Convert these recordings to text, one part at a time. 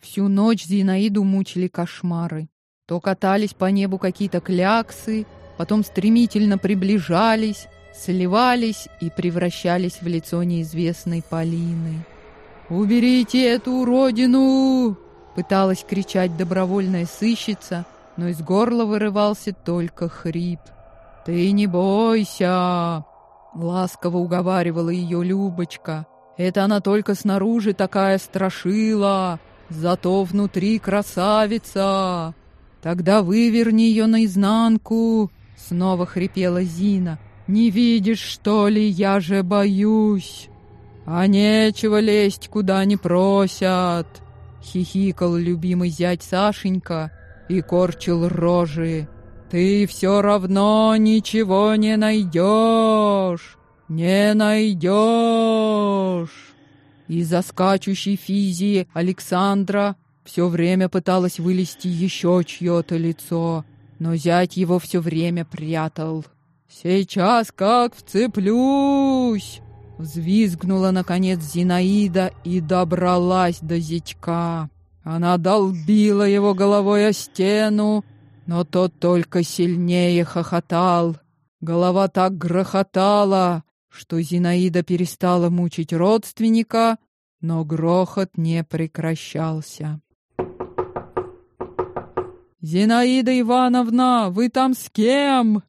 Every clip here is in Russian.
Всю ночь Зинаиду мучили кошмары. То катались по небу какие-то кляксы, потом стремительно приближались, сливались и превращались в лицо неизвестной Полины. «Уберите эту уродину!» Пыталась кричать добровольная сыщица, но из горла вырывался только хрип. «Ты не бойся!» Ласково уговаривала ее Любочка. «Это она только снаружи такая страшила, зато внутри красавица!» «Тогда выверни ее наизнанку!» Снова хрипела Зина. «Не видишь, что ли, я же боюсь!» «А нечего лезть, куда не просят!» Хихикал любимый зять Сашенька и корчил рожи. «Ты все равно ничего не найдешь! Не найдешь!» Из-за скачущей физии Александра все время пыталась вылезти еще чье-то лицо, но зять его все время прятал. «Сейчас как вцеплюсь!» Взвизгнула, наконец, Зинаида и добралась до зятька. Она долбила его головой о стену, но тот только сильнее хохотал. Голова так грохотала, что Зинаида перестала мучить родственника, но грохот не прекращался. «Зинаида Ивановна, вы там с кем?»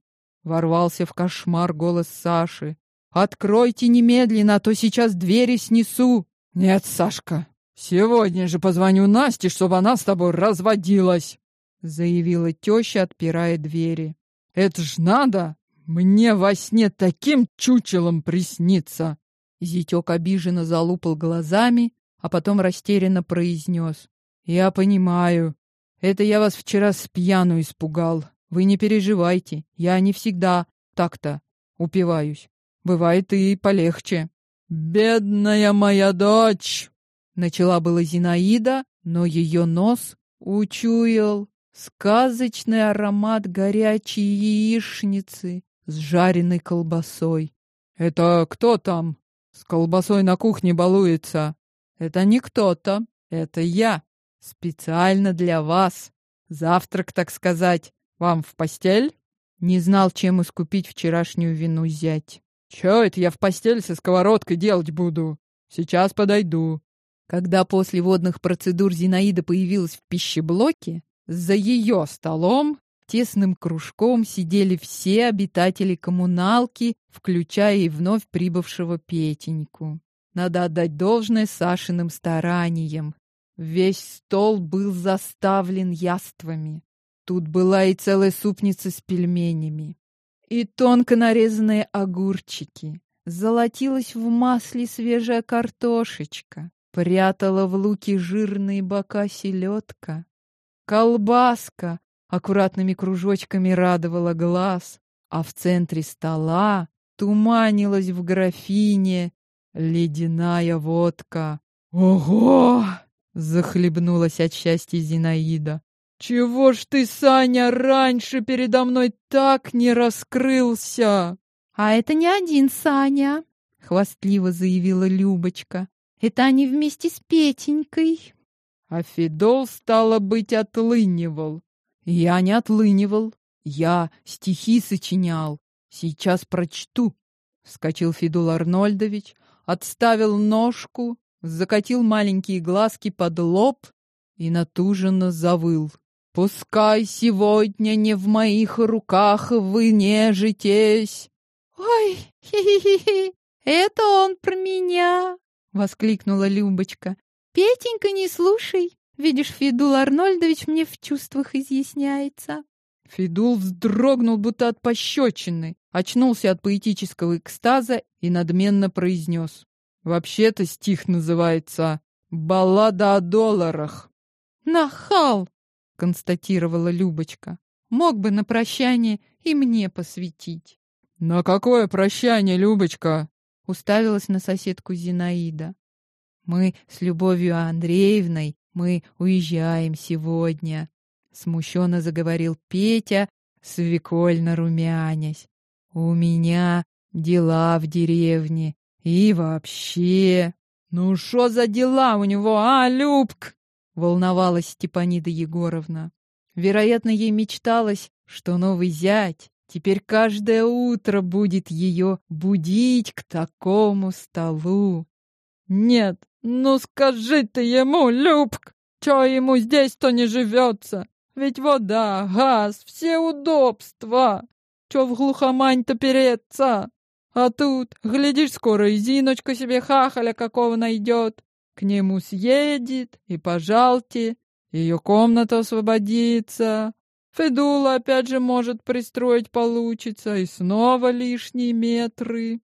Ворвался в кошмар голос Саши. Откройте немедленно, а то сейчас двери снесу. Нет, Сашка, сегодня же позвоню Насте, чтобы она с тобой разводилась, заявила теща, отпирая двери. Это ж надо мне во сне таким чучелом присниться. Зятек обиженно залупал глазами, а потом растерянно произнес. «Я понимаю. Это я вас вчера с пьяну испугал. Вы не переживайте. Я не всегда так-то упиваюсь. Бывает и полегче. «Бедная моя дочь!» Начала была Зинаида, но ее нос учуял сказочный аромат горячей яичницы с жареной колбасой. «Это кто там? С колбасой на кухне балуется?» «Это не кто-то, это я. Специально для вас. Завтрак, так сказать. Вам в постель?» Не знал, чем искупить вчерашнюю вину зять. Чё это я в постель со сковородкой делать буду? Сейчас подойду. Когда после водных процедур Зинаида появилась в пищеблоке, за ее столом тесным кружком сидели все обитатели коммуналки, включая и вновь прибывшего Петеньку. Надо отдать должное Сашиным стараниям. Весь стол был заставлен яствами. Тут была и целая супница с пельменями и тонко нарезанные огурчики. Золотилась в масле свежая картошечка, прятала в луки жирные бока селедка. Колбаска аккуратными кружочками радовала глаз, а в центре стола туманилась в графине ледяная водка. «Ого!» — захлебнулась от счастья Зинаида. «Чего ж ты, Саня, раньше передо мной так не раскрылся?» «А это не один Саня», — хвастливо заявила Любочка. «Это они вместе с Петенькой». А Федол, стало быть, отлынивал. Я не отлынивал, я стихи сочинял. Сейчас прочту. Вскочил Федул Арнольдович, отставил ножку, закатил маленькие глазки под лоб и натуженно завыл. Пускай сегодня не в моих руках вы нежитесь. Ой, хи-хи-хи, это он про меня, воскликнула Любочка. Петенька, не слушай. Видишь, Федул Арнольдович мне в чувствах изъясняется. Федул вздрогнул, будто от пощечины, очнулся от поэтического экстаза и надменно произнес. Вообще-то стих называется «Баллада о долларах». «Нахал!» констатировала Любочка. Мог бы на прощание и мне посвятить. На какое прощание, Любочка? Уставилась на соседку Зинаида. Мы с Любовью Андреевной, мы уезжаем сегодня, смущенно заговорил Петя, свекольно румянясь. У меня дела в деревне и вообще. Ну что за дела у него, а, Любк? волновалась Степанида Егоровна. Вероятно, ей мечталось, что новый зять теперь каждое утро будет ее будить к такому столу. Нет, ну скажи ты ему, Любк, что ему здесь-то не живется? Ведь вода, газ, все удобства. Чё в глухомань-то переться? А тут, глядишь, скоро и Зиночка себе хахаля какого найдет. К нему съедет, и, пожалте, ее комната освободится. Федула опять же может пристроить получится, и снова лишние метры.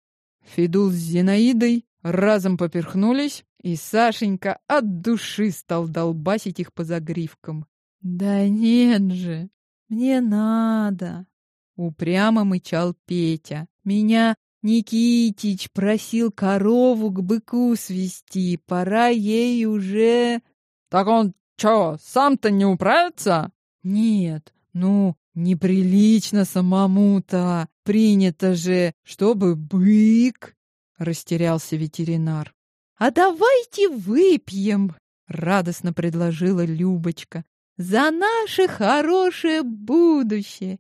Федул с Зинаидой разом поперхнулись, и Сашенька от души стал долбасить их по загривкам. «Да нет же, мне надо!» Упрямо мычал Петя. «Меня Никитич просил корову к быку свести, пора ей уже...» «Так он чё, сам-то не управится?» «Нет, ну, неприлично самому-то. Принято же, чтобы бык...» Растерялся ветеринар. «А давайте выпьем!» — радостно предложила Любочка. «За наше хорошее будущее!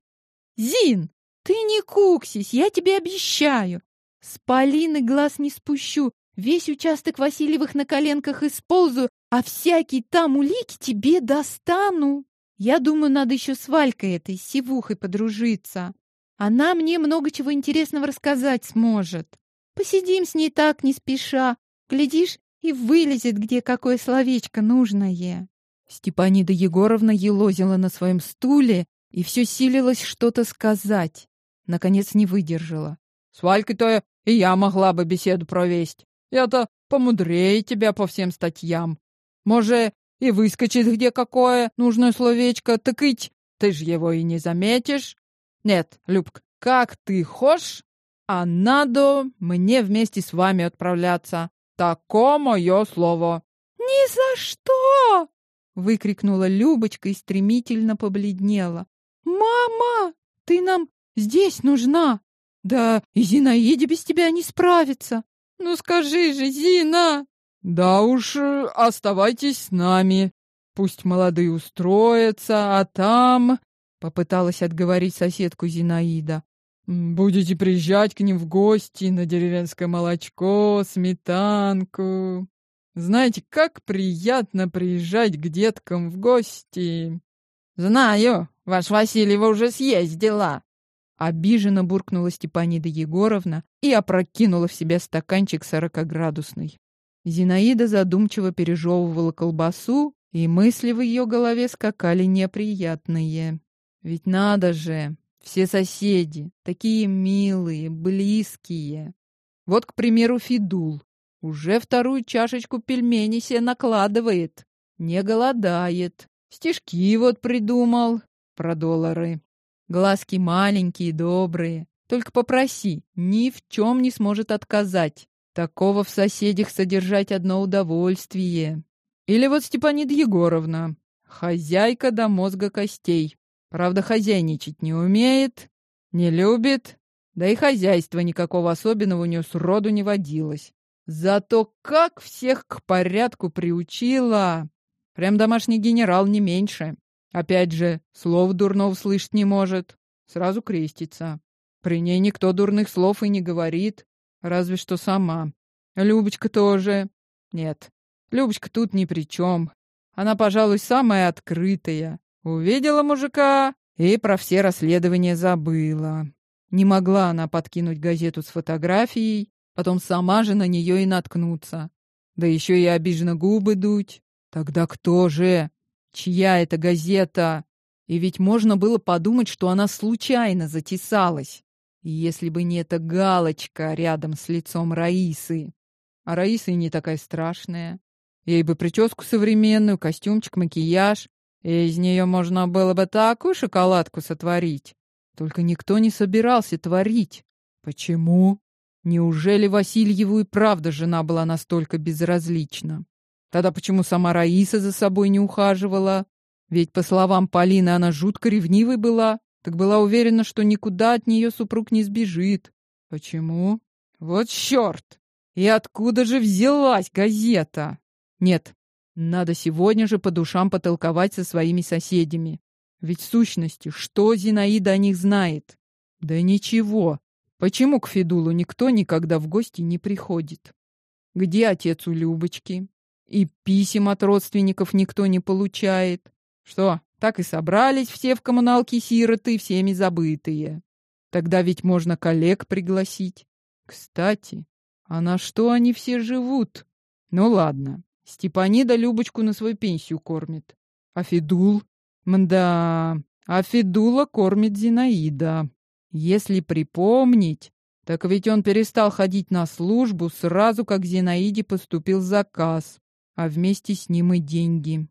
Зин, ты не куксись, я тебе обещаю! С Полины глаз не спущу, весь участок Васильевых на коленках использую, а всякие там улики тебе достану. Я думаю, надо еще с Валькой этой сивухой подружиться. Она мне много чего интересного рассказать сможет. Посидим с ней так, не спеша. Глядишь, и вылезет где какое словечко нужное. Степанида Егоровна елозила на своем стуле и все силилась что-то сказать. Наконец не выдержала. «С Валькой-то и я могла бы беседу провести. Я-то помудрее тебя по всем статьям. Может, и выскочит где какое нужное словечко, так ить ты ж его и не заметишь. Нет, Любка, как ты хошь, а надо мне вместе с вами отправляться. Тако мое слово. Ни за что! выкрикнула Любочка и стремительно побледнела. Мама, ты нам здесь нужна. Да и Зинаиде без тебя не справится. Ну скажи же, Зина! Да уж, оставайтесь с нами. Пусть молодые устроятся, а там... Попыталась отговорить соседку Зинаида. Будете приезжать к ним в гости на деревенское молочко, сметанку. Знаете, как приятно приезжать к деткам в гости. Знаю, ваш Васильева уже съездила. Обиженно буркнула Степанида Егоровна и опрокинула в себя стаканчик сорокоградусный. Зинаида задумчиво пережевывала колбасу, и мысли в ее голове скакали неприятные. Ведь надо же, все соседи, такие милые, близкие. Вот, к примеру, Фидул. Уже вторую чашечку пельменей себе накладывает. Не голодает. Стишки вот придумал про доллары. Глазки маленькие, добрые. Только попроси, ни в чем не сможет отказать. Такого в соседях содержать одно удовольствие. Или вот Степанида Егоровна, хозяйка до мозга костей. Правда, хозяйничать не умеет, не любит, да и хозяйства никакого особенного у нее сроду не водилось. Зато как всех к порядку приучила! Прям домашний генерал не меньше. Опять же, слов дурного слышать не может. Сразу крестится. При ней никто дурных слов и не говорит. Разве что сама. Любочка тоже. Нет, Любочка тут ни при чем. Она, пожалуй, самая открытая. Увидела мужика и про все расследования забыла. Не могла она подкинуть газету с фотографией, потом сама же на нее и наткнуться. Да еще и обиженно губы дуть. Тогда кто же? Чья это газета? И ведь можно было подумать, что она случайно затесалась. Если бы не эта галочка рядом с лицом Раисы. А Раиса и не такая страшная. Ей бы прическу современную, костюмчик, макияж. И из нее можно было бы такую шоколадку сотворить. Только никто не собирался творить. Почему? Неужели Васильеву и правда жена была настолько безразлична? Тогда почему сама Раиса за собой не ухаживала? Ведь, по словам Полины, она жутко ревнивой была так была уверена, что никуда от нее супруг не сбежит. Почему? Вот черт! И откуда же взялась газета? Нет, Надо сегодня же по душам потолковать со своими соседями. Ведь в сущности, что Зинаида о них знает? Да ничего. Почему к Федулу никто никогда в гости не приходит? Где отец у Любочки? И писем от родственников никто не получает. Что, так и собрались все в коммуналке сироты, всеми забытые. Тогда ведь можно коллег пригласить. Кстати, а на что они все живут? Ну ладно, Степанида Любочку на свою пенсию кормит. А Федул? Мда, а Федула кормит Зинаида. Если припомнить, так ведь он перестал ходить на службу сразу, как Зинаиде поступил заказ, а вместе с ним и деньги.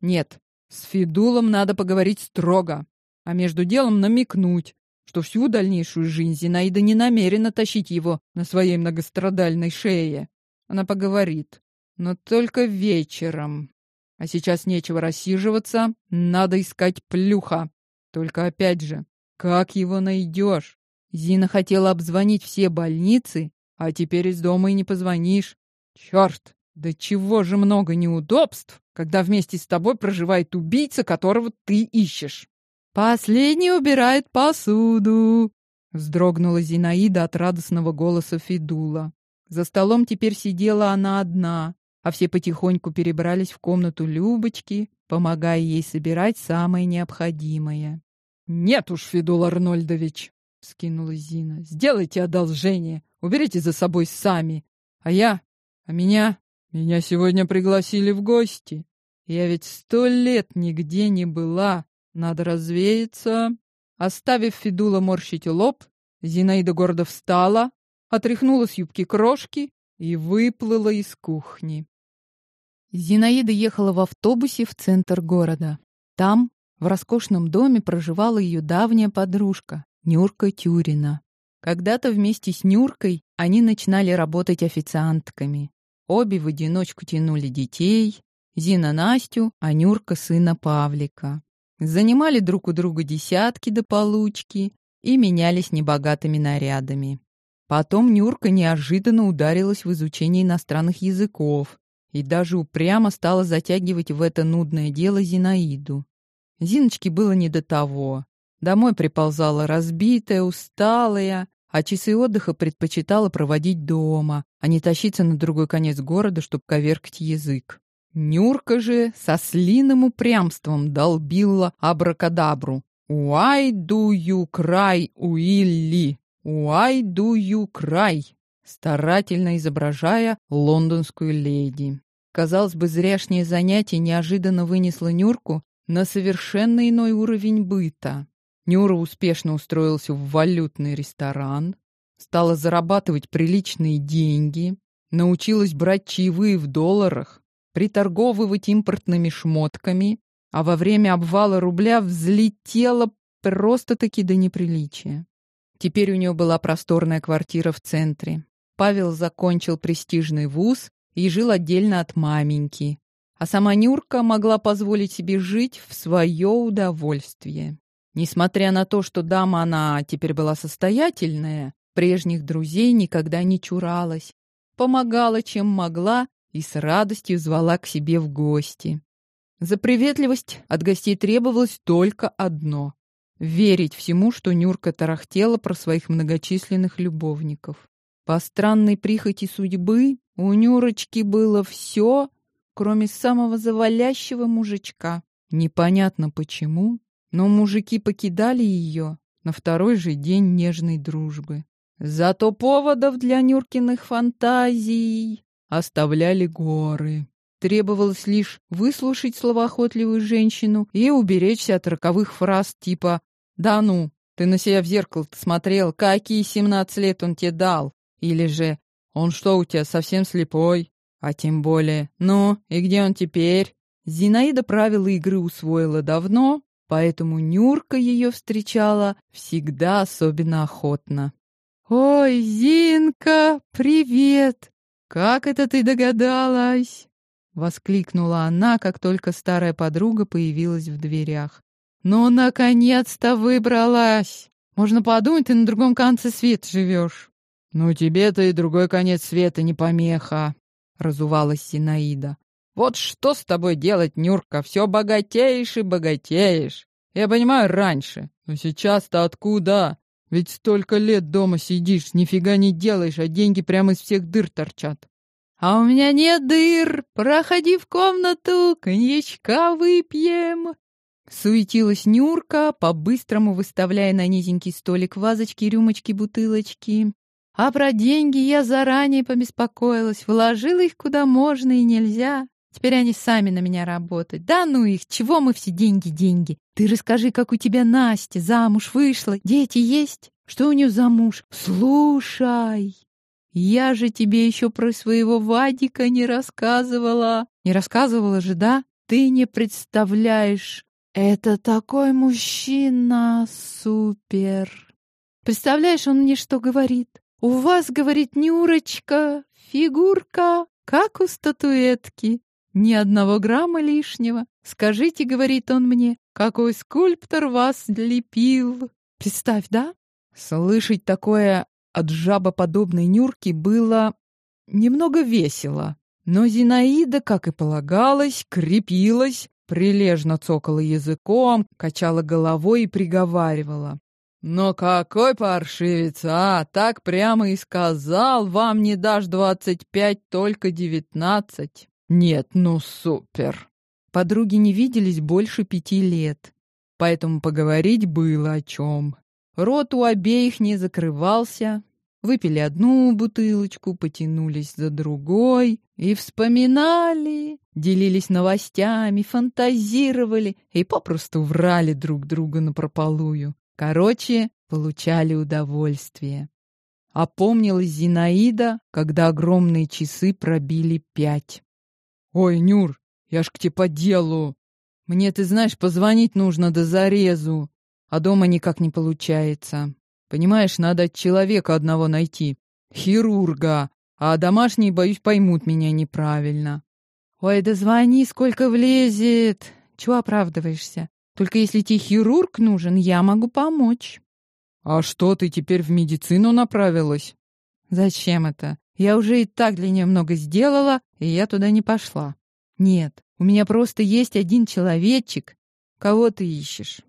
Нет, с Федулом надо поговорить строго, а между делом намекнуть, что всю дальнейшую жизнь Зинаида не намерена тащить его на своей многострадальной шее. Она поговорит, но только вечером. А сейчас нечего рассиживаться, надо искать плюха. Только опять же, как его найдешь? Зина хотела обзвонить все больницы, а теперь из дома и не позвонишь. Черт, да чего же много неудобств, когда вместе с тобой проживает убийца, которого ты ищешь. Последний убирает посуду, вздрогнула Зинаида от радостного голоса Федула. За столом теперь сидела она одна, а все потихоньку перебрались в комнату Любочки, помогая ей собирать самое необходимое. «Нет уж, Федул Арнольдович!» — скинула Зина. «Сделайте одолжение, уберите за собой сами. А я... А меня... Меня сегодня пригласили в гости. Я ведь сто лет нигде не была. Надо развеяться». Оставив Федула морщить лоб, Зинаида гордо встала, отряхнула с юбки крошки и выплыла из кухни. Зинаида ехала в автобусе в центр города. Там, в роскошном доме, проживала ее давняя подружка, Нюрка Тюрина. Когда-то вместе с Нюркой они начинали работать официантками. Обе в одиночку тянули детей, Зина Настю, а Нюрка сына Павлика. Занимали друг у друга десятки до получки и менялись небогатыми нарядами. Потом Нюрка неожиданно ударилась в изучение иностранных языков и даже упрямо стала затягивать в это нудное дело Зинаиду. Зиночке было не до того. Домой приползала разбитая, усталая, а часы отдыха предпочитала проводить дома, а не тащиться на другой конец города, чтобы коверкать язык. Нюрка же со слиным упрямством долбила абракадабру. «Уай дую край уилли! Уай дую край!» старательно изображая лондонскую леди. Казалось бы, зряшнее занятие неожиданно вынесло Нюрку на совершенно иной уровень быта. Нюра успешно устроился в валютный ресторан, стала зарабатывать приличные деньги, научилась брать чаевые в долларах, приторговывать импортными шмотками, а во время обвала рубля взлетела просто-таки до неприличия. Теперь у нее была просторная квартира в центре. Павел закончил престижный вуз и жил отдельно от маменьки. А сама Нюрка могла позволить себе жить в свое удовольствие. Несмотря на то, что дама она теперь была состоятельная, прежних друзей никогда не чуралась, помогала чем могла и с радостью звала к себе в гости. За приветливость от гостей требовалось только одно — верить всему, что Нюрка тарахтела про своих многочисленных любовников. По странной прихоти судьбы у Нюрочки было все, кроме самого завалящего мужичка. Непонятно почему, но мужики покидали ее на второй же день нежной дружбы. Зато поводов для Нюркиных фантазий оставляли горы. Требовалось лишь выслушать словоохотливую женщину и уберечься от роковых фраз типа «Да ну, ты на себя в зеркало смотрел, какие семнадцать лет он тебе дал?» Или же «Он что, у тебя совсем слепой?» А тем более «Ну, и где он теперь?» Зинаида правила игры усвоила давно, поэтому Нюрка ее встречала всегда особенно охотно. «Ой, Зинка, привет! Как это ты догадалась?» Воскликнула она, как только старая подруга появилась в дверях. «Ну, наконец-то выбралась! Можно подумать, ты на другом конце света живешь!» «Ну тебе-то и другой конец света не помеха», — разувалась Синаида. Вот что с тобой делать, Нюрка? Все богатеешь и богатеешь. Я понимаю, раньше. Но сейчас-то откуда? Ведь столько лет дома сидишь, нифига не делаешь, а деньги прямо из всех дыр торчат. А у меня нет дыр. Проходи в комнату, коньячка выпьем. Суетилась Нюрка, по-быстрому выставляя на низенький столик вазочки, рюмочки, бутылочки. А про деньги я заранее побеспокоилась, вложила их куда можно и нельзя. Теперь они сами на меня работают. Да ну их, чего мы все деньги-деньги? Ты расскажи, как у тебя Настя замуж вышла, дети есть? Что у нее за муж? Слушай, я же тебе еще про своего Вадика не рассказывала. Не рассказывала же, да? Ты не представляешь. Это такой мужчина супер. Представляешь, он мне что говорит? У вас, говорит Нюрочка, фигурка, как у статуэтки. Ни одного грамма лишнего. Скажите, говорит он мне, какой скульптор вас лепил. Представь, да? Слышать такое от жабоподобной Нюрки было немного весело. Но Зинаида, как и полагалось, крепилась, прилежно цокала языком, качала головой и приговаривала. «Но какой паршивец, а! Так прямо и сказал, вам не дашь двадцать пять, только девятнадцать!» «Нет, ну супер!» Подруги не виделись больше пяти лет, поэтому поговорить было о чем. Рот у обеих не закрывался, выпили одну бутылочку, потянулись за другой и вспоминали, делились новостями, фантазировали и попросту врали друг другу напропалую. Короче, получали удовольствие. Опомнилась Зинаида, когда огромные часы пробили пять. «Ой, Нюр, я ж к тебе по делу. Мне, ты знаешь, позвонить нужно до зарезу, а дома никак не получается. Понимаешь, надо человека одного найти, хирурга, а домашние, боюсь, поймут меня неправильно». «Ой, да звони, сколько влезет. Чего оправдываешься? Только если тебе хирург нужен, я могу помочь. А что, ты теперь в медицину направилась? Зачем это? Я уже и так для нее много сделала, и я туда не пошла. Нет, у меня просто есть один человечек. Кого ты ищешь?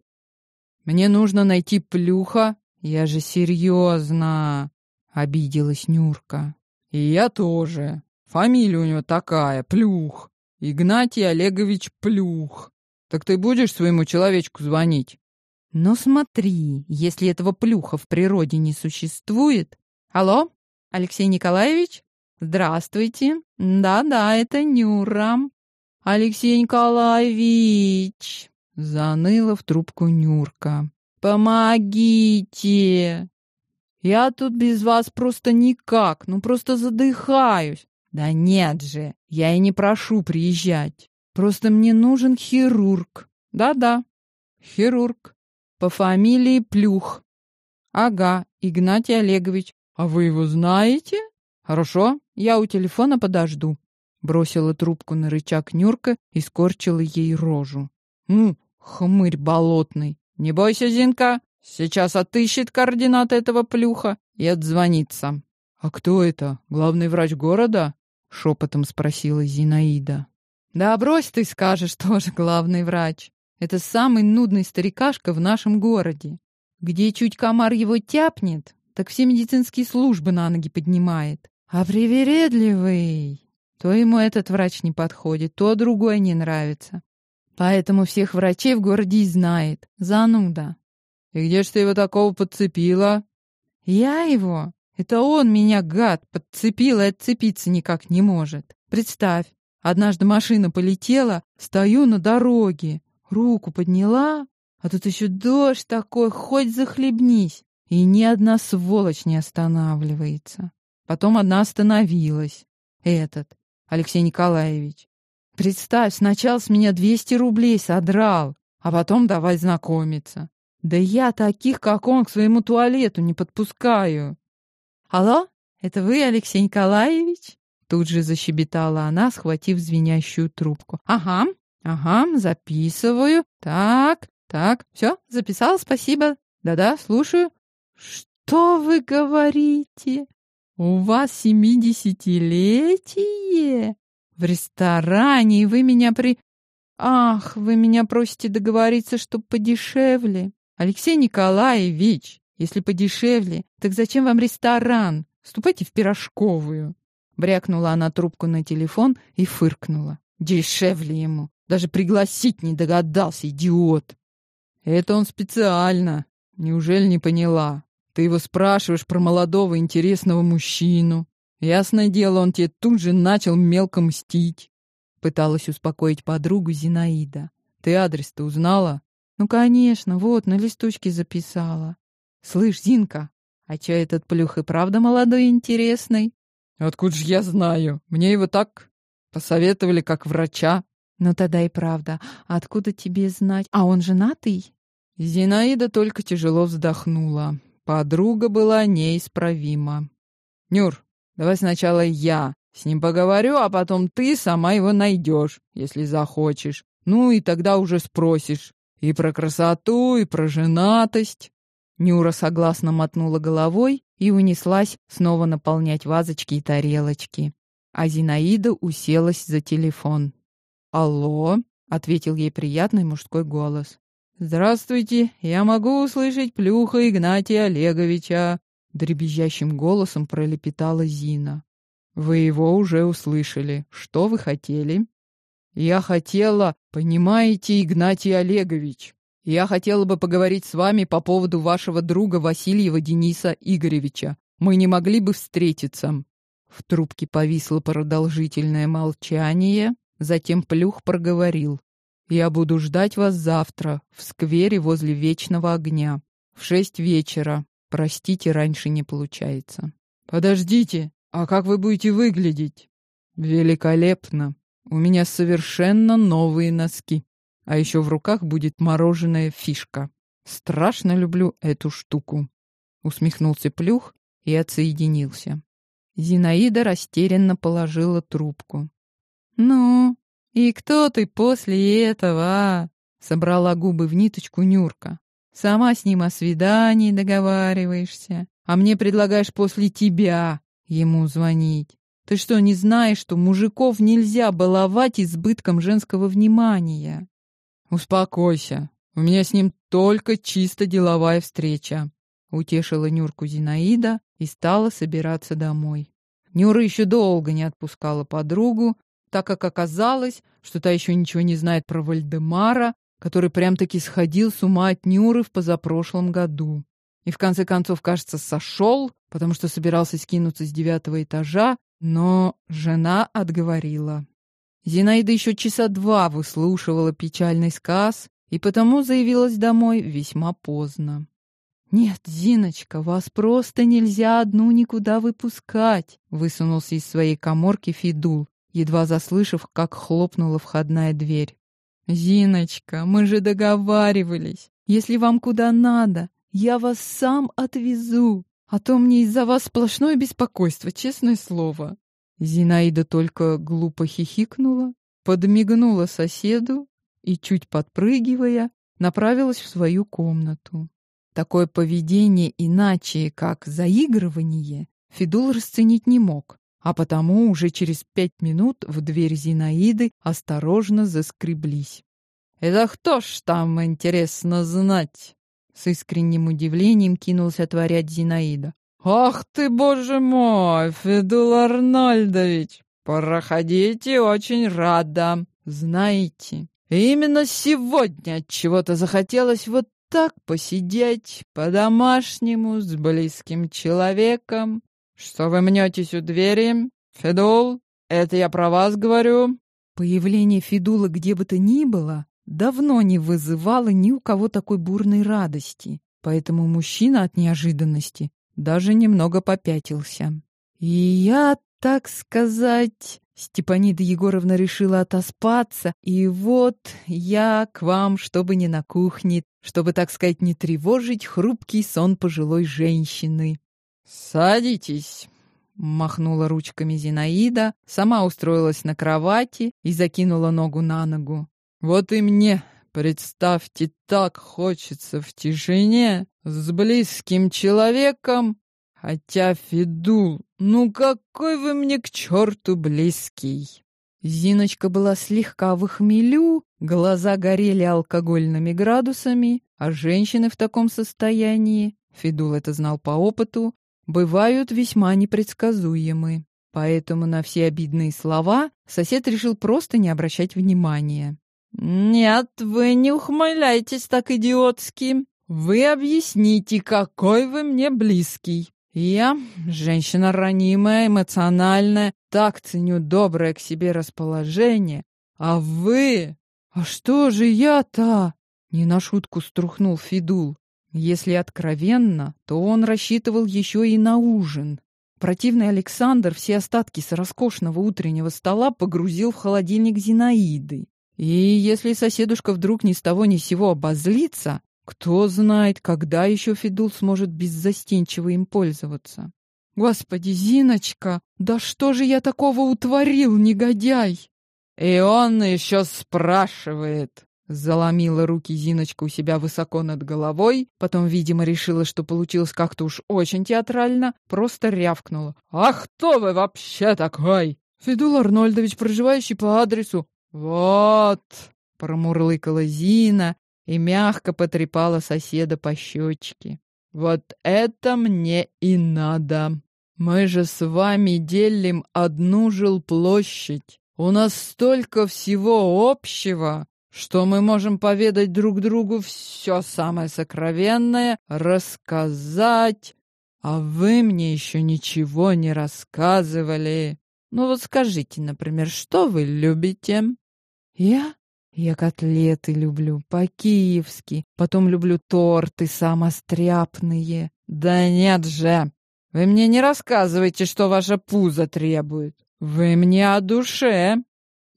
Мне нужно найти плюха. Я же серьезно, обиделась Нюрка. И я тоже. Фамилия у него такая, Плюх. Игнатий Олегович Плюх. Так ты будешь своему человечку звонить? Ну смотри, если этого плюха в природе не существует. Алло, Алексей Николаевич? Здравствуйте. Да-да, это Нюра. Алексей Николаевич, заныла в трубку Нюрка. Помогите. Я тут без вас просто никак, ну просто задыхаюсь. Да нет же, я и не прошу приезжать. Просто мне нужен хирург. Да-да, хирург. По фамилии Плюх. Ага, Игнатий Олегович. А вы его знаете? Хорошо, я у телефона подожду. Бросила трубку на рычаг Нюрка и скорчила ей рожу. Ну, хмырь болотный. Не бойся, Зинка, сейчас отыщет координаты этого плюха и отзвонится. А кто это? Главный врач города? Шепотом спросила Зинаида. Да брось ты скажешь тоже главный врач. Это самый нудный старикашка в нашем городе. Где чуть комар его тяпнет, так все медицинские службы на ноги поднимает. А привередливый, то ему этот врач не подходит, то другой не нравится. Поэтому всех врачей в городе и знает. Зануда. И где ж ты его такого подцепила? Я его? Это он меня, гад, подцепил и отцепиться никак не может. Представь, Однажды машина полетела, стою на дороге, руку подняла, а тут еще дождь такой, хоть захлебнись. И ни одна сволочь не останавливается. Потом одна остановилась. Этот, Алексей Николаевич. Представь, сначала с меня 200 рублей содрал, а потом давай знакомиться. Да я таких, как он, к своему туалету не подпускаю. Алло, это вы, Алексей Николаевич? Тут же защебетала она, схватив звенящую трубку. «Ага, ага, записываю. Так, так, все, записал, спасибо. Да-да, слушаю. Что вы говорите? У вас семидесятилетие? В ресторане, и вы меня при... Ах, вы меня просите договориться, чтоб подешевле. Алексей Николаевич, если подешевле, так зачем вам ресторан? Ступайте в пирожковую. Брякнула она трубку на телефон и фыркнула. Дешевле ему. Даже пригласить не догадался, идиот. Это он специально. Неужели не поняла? Ты его спрашиваешь про молодого интересного мужчину. Ясное дело, он тебе тут же начал мелко мстить. Пыталась успокоить подругу Зинаида. Ты адрес-то узнала? Ну, конечно, вот, на листочке записала. Слышь, Зинка, а чё этот плюх и правда молодой и интересный? Откуда ж я знаю? Мне его так посоветовали, как врача. Ну тогда и правда. Откуда тебе знать? А он женатый? Зинаида только тяжело вздохнула. Подруга была неисправима. Нюр, давай сначала я с ним поговорю, а потом ты сама его найдешь, если захочешь. Ну и тогда уже спросишь и про красоту, и про женатость. Нюра согласно мотнула головой и унеслась снова наполнять вазочки и тарелочки. А Зинаида уселась за телефон. «Алло», — ответил ей приятный мужской голос. «Здравствуйте, я могу услышать плюха Игнатия Олеговича», — дребезжащим голосом пролепетала Зина. «Вы его уже услышали. Что вы хотели?» «Я хотела, понимаете, Игнатий Олегович, я хотела бы поговорить с вами по поводу вашего друга Васильева Дениса Игоревича. Мы не могли бы встретиться». В трубке повисло продолжительное молчание, затем Плюх проговорил. Я буду ждать вас завтра в сквере возле Вечного огня в шесть вечера. Простите, раньше не получается. Подождите, а как вы будете выглядеть? Великолепно. У меня совершенно новые носки. А еще в руках будет мороженая фишка. Страшно люблю эту штуку. Усмехнулся Плюх и отсоединился. Зинаида растерянно положила трубку. «Ну, «И кто ты после этого, а?» — собрала губы в ниточку Нюрка. «Сама с ним о свидании договариваешься, а мне предлагаешь после тебя ему звонить. Ты что, не знаешь, что мужиков нельзя баловать избытком женского внимания?» «Успокойся, у меня с ним только чисто деловая встреча», — утешила Нюрку Зинаида и стала собираться домой. Нюра еще долго не отпускала подругу, так как оказалось, что та еще ничего не знает про Вальдемара, который прям-таки сходил с ума от Нюры в позапрошлом году. И в конце концов, кажется, сошел, потому что собирался скинуться с девятого этажа, но жена отговорила. Зинаида еще часа два выслушивала печальный сказ и потому заявилась домой весьма поздно. «Нет, Зиночка, вас просто нельзя одну никуда выпускать», — высунулся из своей коморки Фидул едва заслышав, как хлопнула входная дверь. «Зиночка, мы же договаривались. Если вам куда надо, я вас сам отвезу. А то мне из-за вас сплошное беспокойство, честное слово». Зинаида только глупо хихикнула, подмигнула соседу и, чуть подпрыгивая, направилась в свою комнату. Такое поведение иначе, как заигрывание, Федул расценить не мог, а потому уже через пять минут в дверь Зинаиды осторожно заскреблись. «Это кто ж там, интересно знать?» С искренним удивлением кинулся отворять Зинаида. «Ах ты, боже мой, Федул Арнольдович! Проходите, очень рада. Знаете, именно сегодня от чего-то захотелось вот так посидеть по-домашнему с близким человеком, «Что вы мнетесь у двери? Федул, это я про вас говорю?» Появление Федула где бы то ни было давно не вызывало ни у кого такой бурной радости, поэтому мужчина от неожиданности даже немного попятился. «И я, так сказать...» Степанида Егоровна решила отоспаться, и вот я к вам, чтобы не на кухне, чтобы, так сказать, не тревожить хрупкий сон пожилой женщины. «Садитесь!» — махнула ручками Зинаида, сама устроилась на кровати и закинула ногу на ногу. «Вот и мне, представьте, так хочется в тишине с близким человеком, хотя Федул, ну какой вы мне к черту близкий!» Зиночка была слегка в хмелю, глаза горели алкогольными градусами, а женщины в таком состоянии, Федул это знал по опыту, бывают весьма непредсказуемы. Поэтому на все обидные слова сосед решил просто не обращать внимания. «Нет, вы не ухмыляйтесь так идиотски. Вы объясните, какой вы мне близкий. Я, женщина ранимая, эмоциональная, так ценю доброе к себе расположение. А вы... А что же я-то?» Не на шутку струхнул Фидул. Если откровенно, то он рассчитывал еще и на ужин. Противный Александр все остатки с роскошного утреннего стола погрузил в холодильник Зинаиды. И если соседушка вдруг ни с того ни с сего обозлится, кто знает, когда еще Федул сможет беззастенчиво им пользоваться. Господи, Зиночка, да что же я такого утворил, негодяй? И он еще спрашивает, Заломила руки Зиночка у себя высоко над головой, потом, видимо, решила, что получилось как-то уж очень театрально, просто рявкнула. «А кто вы вообще такой?» «Федул Арнольдович, проживающий по адресу». «Вот!» — промурлыкала Зина и мягко потрепала соседа по щечке. «Вот это мне и надо! Мы же с вами делим одну жилплощадь. У нас столько всего общего, что мы можем поведать друг другу все самое сокровенное, рассказать, а вы мне еще ничего не рассказывали. Ну вот скажите, например, что вы любите? Я? Я котлеты люблю, по-киевски, потом люблю торты самостряпные. Да нет же, вы мне не рассказывайте, что ваша пузо требует. Вы мне о душе.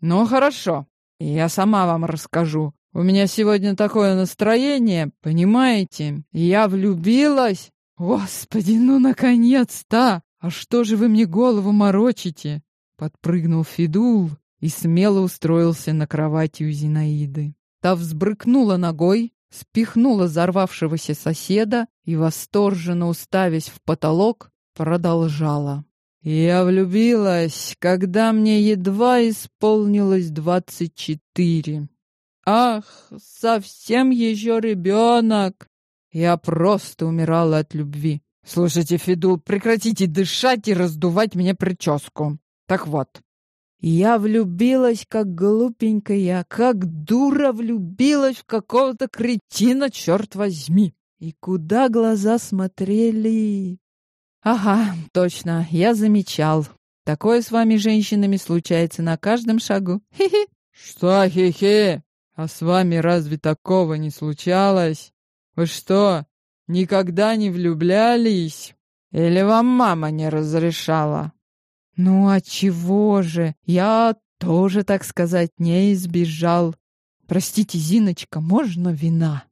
Ну хорошо, я сама вам расскажу. У меня сегодня такое настроение, понимаете? Я влюбилась. Господи, ну наконец-то! А что же вы мне голову морочите? Подпрыгнул Фидул и смело устроился на кровати у Зинаиды. Та взбрыкнула ногой, спихнула взорвавшегося соседа и, восторженно уставясь в потолок, продолжала. Я влюбилась, когда мне едва исполнилось двадцать четыре. Ах, совсем еще ребенок. Я просто умирала от любви. Слушайте, Федул, прекратите дышать и раздувать мне прическу. Так вот, я влюбилась, как глупенькая, как дура влюбилась в какого-то кретина, черт возьми. И куда глаза смотрели? Ага, точно, я замечал. Такое с вами, женщинами, случается на каждом шагу. Хе-хе. Что хе-хе? А с вами разве такого не случалось? Вы что, никогда не влюблялись? Или вам мама не разрешала? Ну а чего же? Я тоже, так сказать, не избежал. Простите, Зиночка, можно вина?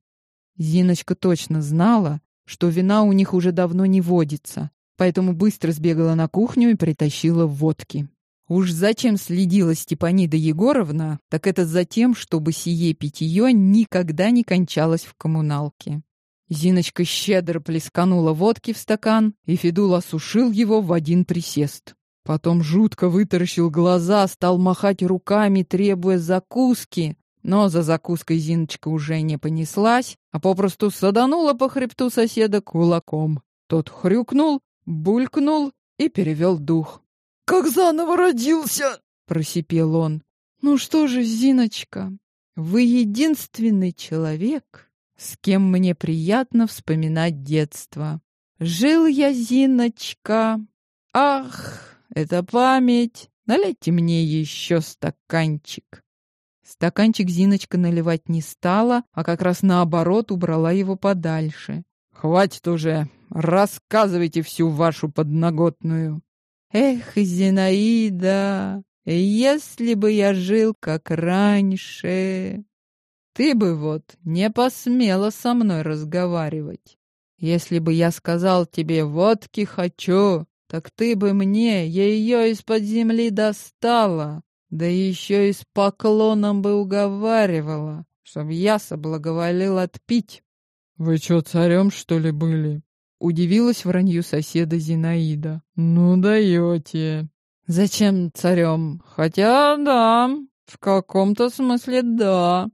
Зиночка точно знала, что вина у них уже давно не водится, поэтому быстро сбегала на кухню и притащила водки. Уж зачем следила Степанида Егоровна, так это за тем, чтобы сие питье никогда не кончалось в коммуналке. Зиночка щедро плесканула водки в стакан, и Федул осушил его в один присест. Потом жутко вытаращил глаза, стал махать руками, требуя закуски, но за закуской Зиночка уже не понеслась, а попросту саданула по хребту соседа кулаком. Тот хрюкнул, булькнул и перевел дух. «Как заново родился!» — просипел он. «Ну что же, Зиночка, вы единственный человек, с кем мне приятно вспоминать детство. Жил я, Зиночка. Ах, это память! Налейте мне еще стаканчик». Стаканчик Зиночка наливать не стала, а как раз наоборот убрала его подальше. «Хватит уже! Рассказывайте всю вашу подноготную!» «Эх, Зинаида, если бы я жил как раньше, ты бы вот не посмела со мной разговаривать. Если бы я сказал тебе «водки хочу», так ты бы мне ее из-под земли достала, да еще и с поклоном бы уговаривала, чтоб я соблаговолил отпить. «Вы что, царем, что ли, были?» Удивилась вранью соседа Зинаида. «Ну даете!» Зачем царем? Хотя да, в каком-то смысле да.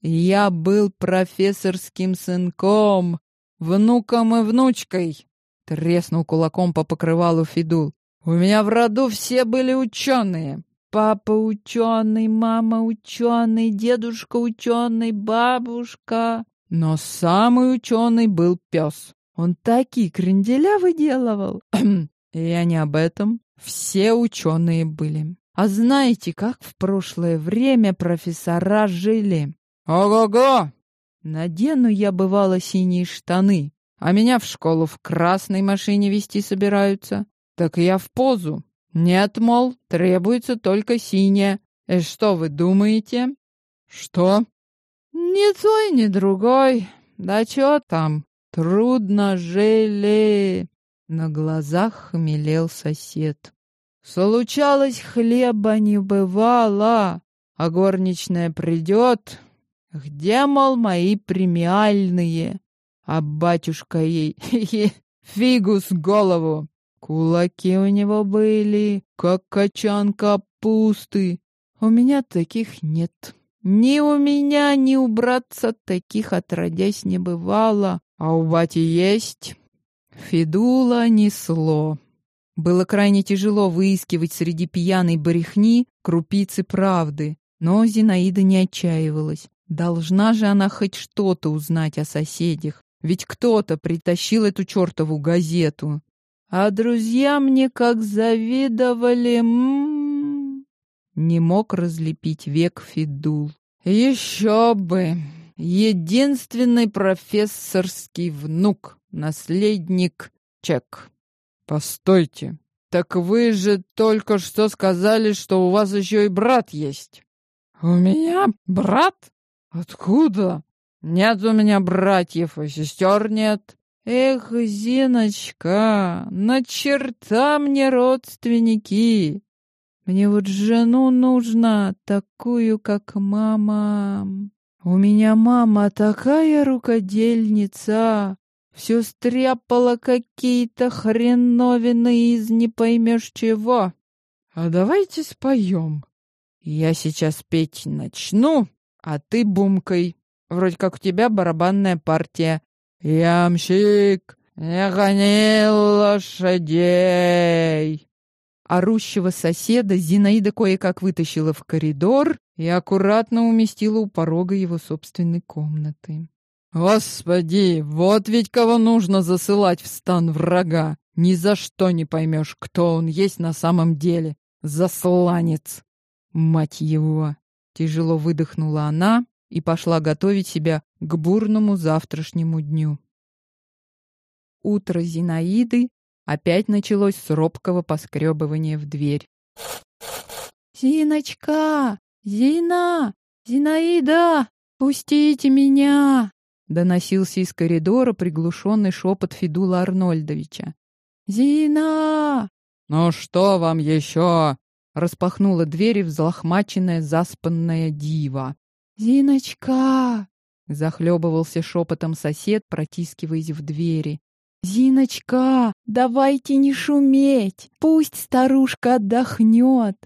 Я был профессорским сынком, внуком и внучкой. Треснул кулаком по покрывалу Фидул. У меня в роду все были ученые. Папа ученый, мама ученый, дедушка ученый, бабушка. Но самый ученый был пес. Он такие кренделя выделывал. Я не об этом. Все ученые были. А знаете, как в прошлое время профессора жили? Ого-го! Надену я, бывало, синие штаны, а меня в школу в красной машине вести собираются. Так я в позу. Нет, мол, требуется только синяя. И что вы думаете? Что? Ни той, ни другой. Да чё там? Трудно жили. На глазах хмелел сосед. Случалось, хлеба не бывало, а горничная придет. Где, мол, мои премиальные? А батюшка ей фигу с голову. Кулаки у него были, как качан капусты. У меня таких нет. Ни у меня, ни у братца таких отродясь не бывало, а у бати есть. Федула несло. Было крайне тяжело выискивать среди пьяной барихни крупицы правды, но Зинаида не отчаивалась. Должна же она хоть что-то узнать о соседях, ведь кто-то притащил эту чертову газету. А друзья мне как завидовали, м, -м, -м. Не мог разлепить век Фидул. Еще бы! Единственный профессорский внук, наследник Чек. Постойте, так вы же только что сказали, что у вас еще и брат есть. У меня брат? Откуда? Нет у меня братьев и сестер нет. Эх, Зиночка, на черта мне родственники. Мне вот жену нужно, такую, как мама. У меня мама такая рукодельница. Все стряпала какие-то хреновины из не поймешь чего. А давайте споем. Я сейчас петь начну, а ты бумкой. Вроде как у тебя барабанная партия. «Ямщик, не гони лошадей!» Орущего соседа Зинаида кое-как вытащила в коридор и аккуратно уместила у порога его собственной комнаты. «Господи, вот ведь кого нужно засылать в стан врага! Ни за что не поймешь, кто он есть на самом деле! Засланец! Мать его!» Тяжело выдохнула она и пошла готовить себя к бурному завтрашнему дню. Утро Зинаиды опять началось с робкого поскребывания в дверь. «Зиночка! Зина! Зинаида! Пустите меня!» Доносился из коридора приглушенный шепот Федула Арнольдовича. «Зина!» «Ну что вам еще?» Распахнула дверь взлохмаченная заспанная дива. «Зиночка!» — захлебывался шепотом сосед, протискиваясь в двери. «Зиночка, давайте не шуметь! Пусть старушка отдохнет!»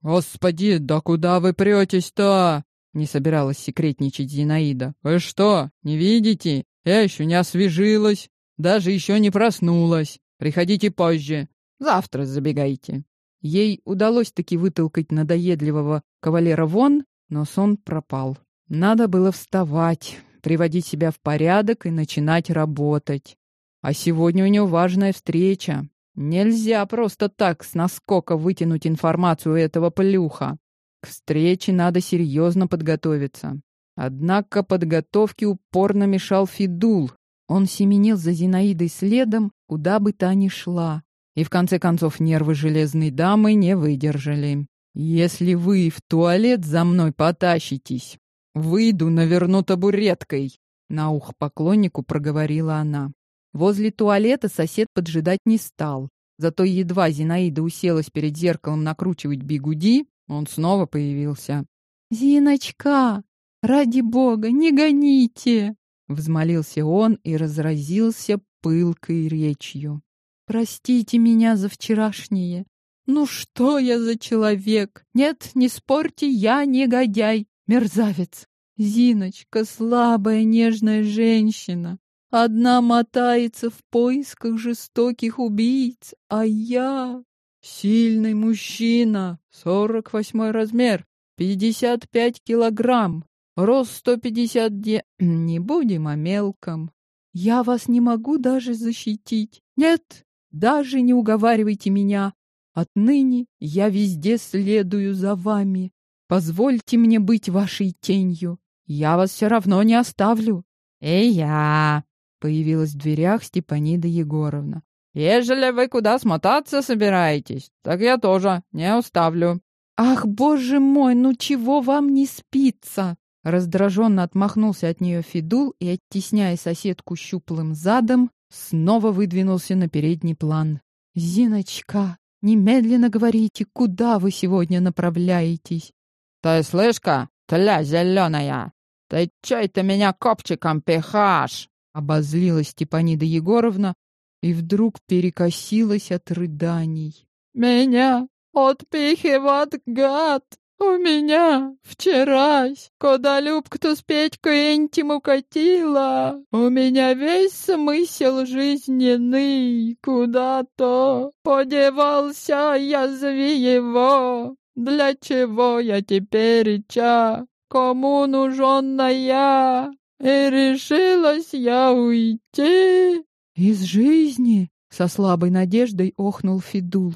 «Господи, да куда вы претесь-то?» — не собиралась секретничать Зинаида. «Вы что, не видите? Я еще не освежилась, даже еще не проснулась. Приходите позже. Завтра забегайте». Ей удалось таки вытолкать надоедливого кавалера вон, но сон пропал. Надо было вставать, приводить себя в порядок и начинать работать. А сегодня у него важная встреча. Нельзя просто так с наскока вытянуть информацию этого плюха. К встрече надо серьезно подготовиться. Однако подготовке упорно мешал Фидул. Он семенил за Зинаидой следом, куда бы та ни шла. И в конце концов нервы железной дамы не выдержали. «Если вы в туалет за мной потащитесь, выйду, наверну табуреткой», — на ух поклоннику проговорила она. Возле туалета сосед поджидать не стал. Зато едва Зинаида уселась перед зеркалом накручивать бигуди, он снова появился. «Зиночка, ради бога, не гоните!» Взмолился он и разразился пылкой речью. «Простите меня за вчерашнее. Ну что я за человек? Нет, не спорьте, я негодяй, мерзавец. Зиночка, слабая, нежная женщина. Одна мотается в поисках жестоких убийц, а я... Сильный мужчина, сорок восьмой размер, пятьдесят пять килограмм, рост сто пятьдесят де... Не будем о мелком. Я вас не могу даже защитить. Нет, даже не уговаривайте меня. Отныне я везде следую за вами. Позвольте мне быть вашей тенью. Я вас все равно не оставлю. И я. Появилась в дверях Степанида Егоровна. Ежели вы куда смотаться собираетесь, так я тоже не оставлю. Ах, боже мой, ну чего вам не спится? Раздраженно отмахнулся от нее Федул и, оттесняя соседку щуплым задом, снова выдвинулся на передний план. «Зиночка, немедленно говорите, куда вы сегодня направляетесь?» «Ты слышка, тля зеленая, ты чай-то меня копчиком пихашь!» Обозлилась Степанида Егоровна и вдруг перекосилась от рыданий. «Меня отпихивает гад! У меня вчерась, когда Любка-то с Петькой Энтим укатила, у меня весь смысл жизненный куда-то подевался, язви его. Для чего я теперь ча? Кому нуженная? И решилась я уйти из жизни. Со слабой надеждой охнул Фидул.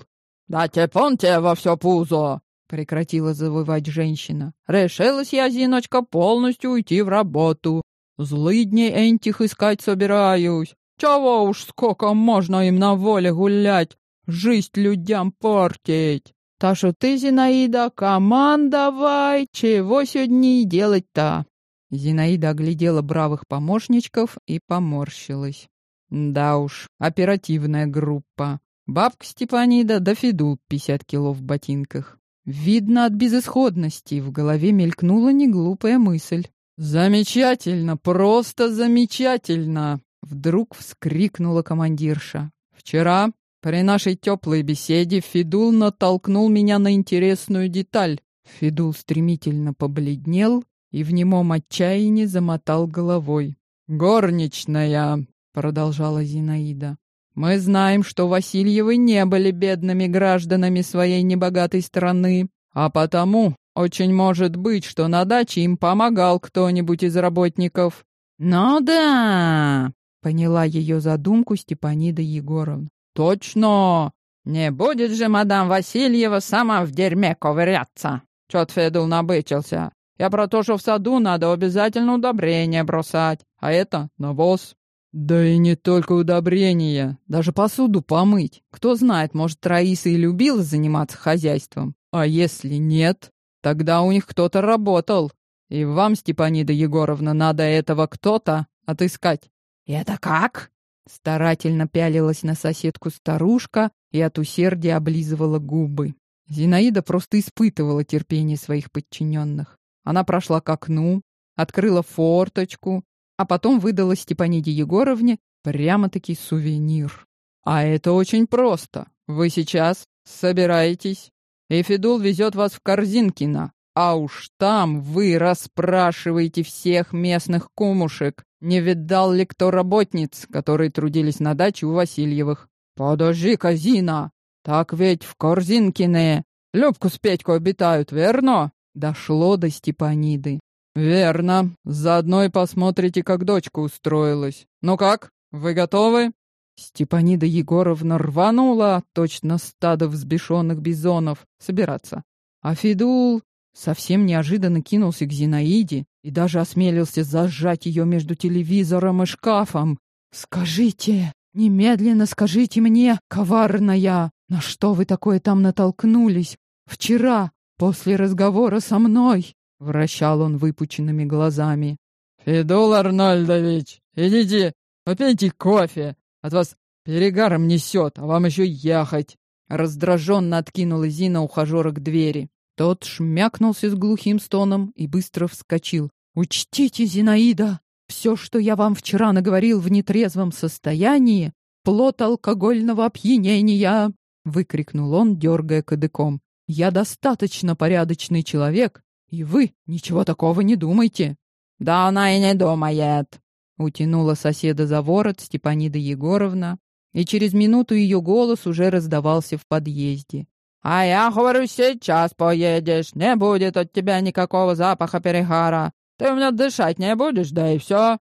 «Да тепон тебе во все пузо!» Прекратила завывать женщина. «Решилась я, Зиночка, полностью уйти в работу. Злыдней энтих искать собираюсь. Чего уж сколько можно им на воле гулять, жизнь людям портить. Так что ты, Зинаида, командовай, чего сегодня делать-то?» Зинаида оглядела бравых помощничков и поморщилась. Да уж, оперативная группа. Бабка Степанида да Федул пятьдесят кило в ботинках. Видно, от безысходности в голове мелькнула неглупая мысль. «Замечательно, просто замечательно!» Вдруг вскрикнула командирша. «Вчера при нашей теплой беседе Федул натолкнул меня на интересную деталь». Федул стремительно побледнел и в немом отчаянии замотал головой. «Горничная!» — продолжала Зинаида. Мы знаем, что Васильевы не были бедными гражданами своей небогатой страны, а потому очень может быть, что на даче им помогал кто-нибудь из работников. Ну да, поняла ее задумку Степанида Егоровна. Точно! Не будет же мадам Васильева сама в дерьме ковыряться. Чё-то Федул набычился. Я про то, что в саду надо обязательно удобрения бросать, а это навоз. Да и не только удобрения, даже посуду помыть. Кто знает, может, Раиса и любила заниматься хозяйством. А если нет, тогда у них кто-то работал. И вам, Степанида Егоровна, надо этого кто-то отыскать. «Это как?» Старательно пялилась на соседку старушка и от усердия облизывала губы. Зинаида просто испытывала терпение своих подчиненных. Она прошла к окну, открыла форточку а потом выдала Степаниде Егоровне прямо-таки сувенир. А это очень просто. Вы сейчас собираетесь, и Федул везет вас в Корзинкино, а уж там вы расспрашиваете всех местных кумушек, не видал ли кто работниц, которые трудились на даче у Васильевых. Подожди, Казина, так ведь в Корзинкине Любку с Петькой обитают, верно? Дошло до Степаниды. «Верно. Заодно и посмотрите, как дочка устроилась. Ну как, вы готовы?» Степанида Егоровна рванула, точно стадо взбешенных бизонов, собираться. А Федул совсем неожиданно кинулся к Зинаиде и даже осмелился зажать ее между телевизором и шкафом. «Скажите, немедленно скажите мне, коварная, на что вы такое там натолкнулись? Вчера, после разговора со мной?» Вращал он выпученными глазами. «Федул Арнольдович, идите, попейте кофе. От вас перегаром несет, а вам еще ехать». Раздраженно откинула Зина ухажера к двери. Тот шмякнулся с глухим стоном и быстро вскочил. «Учтите, Зинаида, все, что я вам вчера наговорил в нетрезвом состоянии, плод алкогольного опьянения. выкрикнул он, дергая кадыком. «Я достаточно порядочный человек, и вы ничего такого не думайте!» «Да она и не думает!» Утянула соседа за ворот Степанида Егоровна, и через минуту ее голос уже раздавался в подъезде. «А я говорю, сейчас поедешь, не будет от тебя никакого запаха перегара. Ты у меня дышать не будешь, да и все».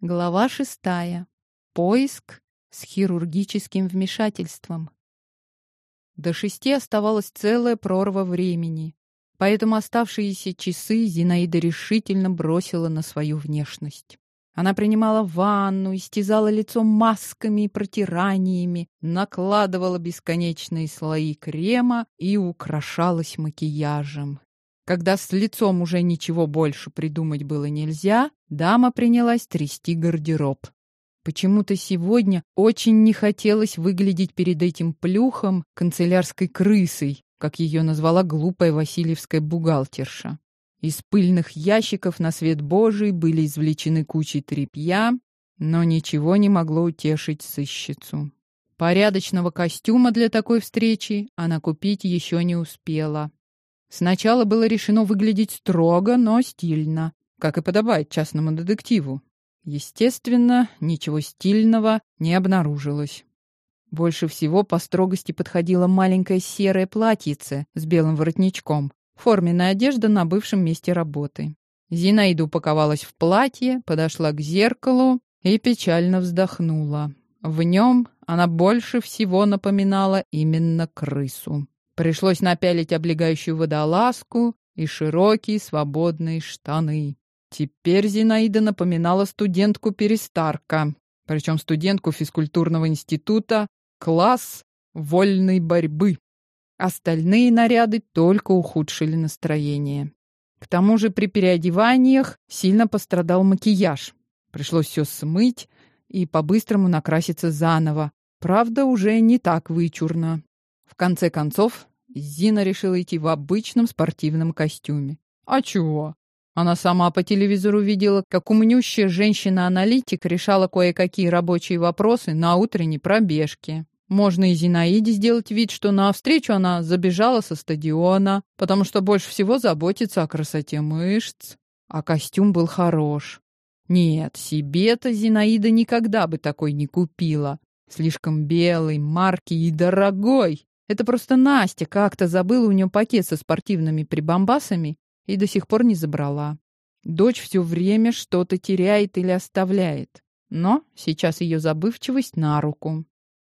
Глава шестая. Поиск с хирургическим вмешательством. До шести оставалась целая прорва времени, поэтому оставшиеся часы Зинаида решительно бросила на свою внешность. Она принимала ванну, истязала лицо масками и протираниями, накладывала бесконечные слои крема и украшалась макияжем. Когда с лицом уже ничего больше придумать было нельзя, дама принялась трясти гардероб. Почему-то сегодня очень не хотелось выглядеть перед этим плюхом канцелярской крысой, как ее назвала глупая васильевская бухгалтерша. Из пыльных ящиков на свет Божий были извлечены кучи тряпья, но ничего не могло утешить сыщицу. Порядочного костюма для такой встречи она купить еще не успела. Сначала было решено выглядеть строго, но стильно, как и подобает частному детективу. Естественно, ничего стильного не обнаружилось. Больше всего по строгости подходило маленькое серое платьице с белым воротничком, Форменная одежда на бывшем месте работы. Зинаида упаковалась в платье, подошла к зеркалу и печально вздохнула. В нем она больше всего напоминала именно крысу. Пришлось напялить облегающую водолазку и широкие свободные штаны. Теперь Зинаида напоминала студентку Перестарка, причем студентку физкультурного института, класс вольной борьбы. Остальные наряды только ухудшили настроение. К тому же при переодеваниях сильно пострадал макияж. Пришлось все смыть и по-быстрому накраситься заново. Правда, уже не так вычурно. В конце концов, Зина решила идти в обычном спортивном костюме. А чего? Она сама по телевизору видела, как умнющая женщина-аналитик решала кое-какие рабочие вопросы на утренней пробежке. Можно и Зинаиде сделать вид, что на встречу она забежала со стадиона, потому что больше всего заботится о красоте мышц. А костюм был хорош. Нет, себе-то Зинаида никогда бы такой не купила. Слишком белый, марки и дорогой. Это просто Настя как-то забыла у нее пакет со спортивными прибамбасами и до сих пор не забрала. Дочь все время что-то теряет или оставляет. Но сейчас ее забывчивость на руку.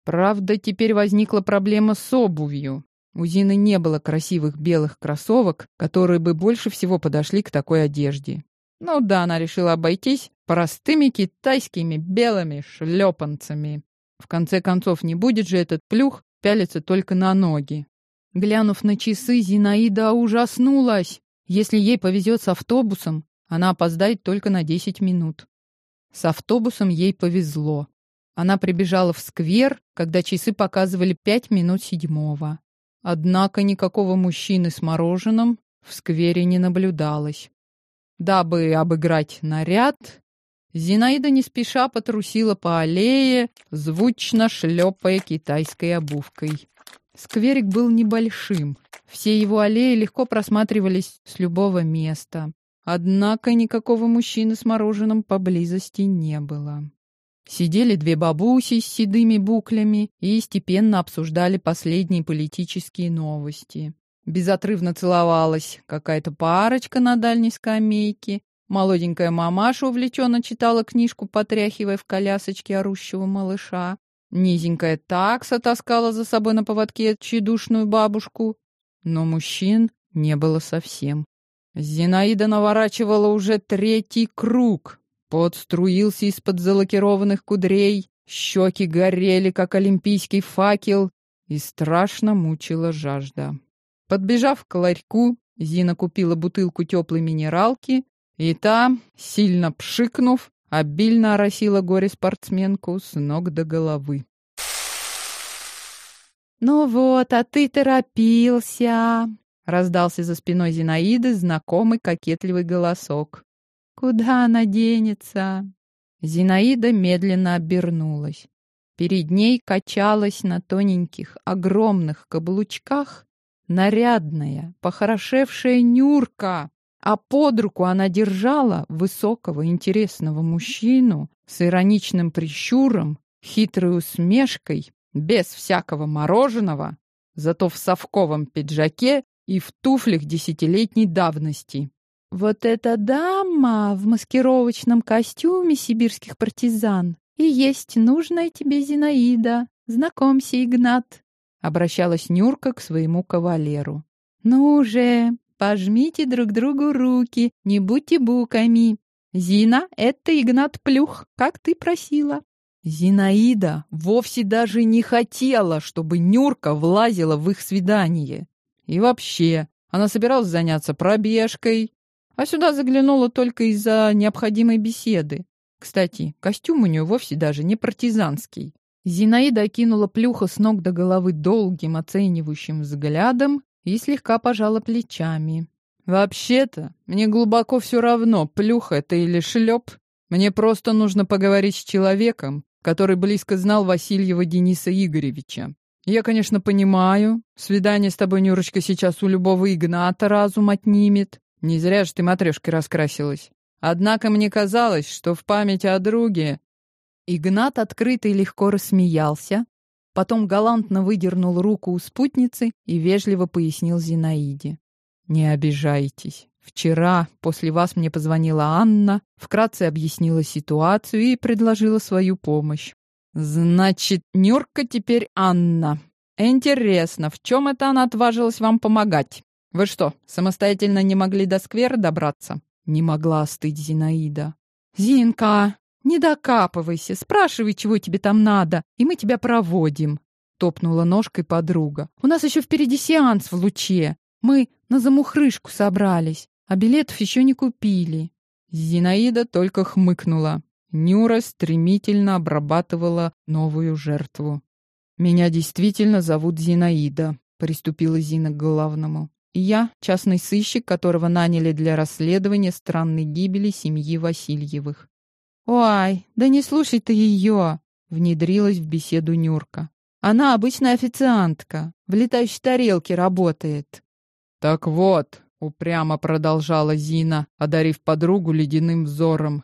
Правда, теперь возникла проблема с обувью. У Зины не было красивых белых кроссовок, которые бы больше всего подошли к такой одежде. Ну да, она решила обойтись простыми китайскими белыми шлепанцами. В конце концов, не будет же этот плюх пялиться только на ноги. Глянув на часы, Зинаида ужаснулась. Если ей повезет с автобусом, она опоздает только на 10 минут. С автобусом ей повезло. Она прибежала в сквер, когда часы показывали пять минут седьмого. Однако никакого мужчины с мороженым в сквере не наблюдалось. Дабы обыграть наряд, Зинаида не спеша потрусила по аллее, звучно шлепая китайской обувкой. Скверик был небольшим. Все его аллеи легко просматривались с любого места. Однако никакого мужчины с мороженым поблизости не было. Сидели две бабуси с седыми буклями и степенно обсуждали последние политические новости. Безотрывно целовалась какая-то парочка на дальней скамейке. Молоденькая мамаша увлеченно читала книжку, потряхивая в колясочке орущего малыша. Низенькая такса таскала за собой на поводке тщедушную бабушку. Но мужчин не было совсем. Зинаида наворачивала уже третий круг, Пот струился из-под залакированных кудрей, щеки горели, как олимпийский факел, и страшно мучила жажда. Подбежав к ларьку, Зина купила бутылку теплой минералки, и та, сильно пшикнув, обильно оросила горе-спортсменку с ног до головы. «Ну вот, а ты торопился!» — раздался за спиной Зинаиды знакомый кокетливый голосок. Куда она денется? Зинаида медленно обернулась. Перед ней качалась на тоненьких, огромных каблучках нарядная, похорошевшая Нюрка, а под руку она держала высокого, интересного мужчину с ироничным прищуром, хитрой усмешкой, без всякого мороженого, зато в совковом пиджаке и в туфлях десятилетней давности. Вот эта дама в маскировочном костюме сибирских партизан и есть нужная тебе Зинаида. Знакомься, Игнат. Обращалась Нюрка к своему кавалеру. Ну же, пожмите друг другу руки, не будьте буками. Зина, это Игнат Плюх, как ты просила. Зинаида вовсе даже не хотела, чтобы Нюрка влазила в их свидание. И вообще, она собиралась заняться пробежкой, а сюда заглянула только из-за необходимой беседы. Кстати, костюм у нее вовсе даже не партизанский. Зинаида окинула плюха с ног до головы долгим оценивающим взглядом и слегка пожала плечами. «Вообще-то, мне глубоко все равно, плюх это или шлеп. Мне просто нужно поговорить с человеком, который близко знал Васильева Дениса Игоревича. Я, конечно, понимаю, свидание с тобой, Нюрочка, сейчас у любого Игната разум отнимет. Не зря же ты матрешкой раскрасилась. Однако мне казалось, что в память о друге... Игнат открыто и легко рассмеялся, потом галантно выдернул руку у спутницы и вежливо пояснил Зинаиде. «Не обижайтесь. Вчера после вас мне позвонила Анна, вкратце объяснила ситуацию и предложила свою помощь. Значит, Нюрка теперь Анна. Интересно, в чем это она отважилась вам помогать? Вы что, самостоятельно не могли до сквера добраться? Не могла остыть Зинаида. «Зинка, не докапывайся, спрашивай, чего тебе там надо, и мы тебя проводим», — топнула ножкой подруга. «У нас еще впереди сеанс в луче. Мы на замухрышку собрались, а билетов еще не купили». Зинаида только хмыкнула. Нюра стремительно обрабатывала новую жертву. «Меня действительно зовут Зинаида», — приступила Зина к главному. Я — частный сыщик, которого наняли для расследования странной гибели семьи Васильевых. «Ой, да не слушай ты ее!» — внедрилась в беседу Нюрка. «Она обычная официантка, в летающей тарелке работает». «Так вот», — упрямо продолжала Зина, одарив подругу ледяным взором.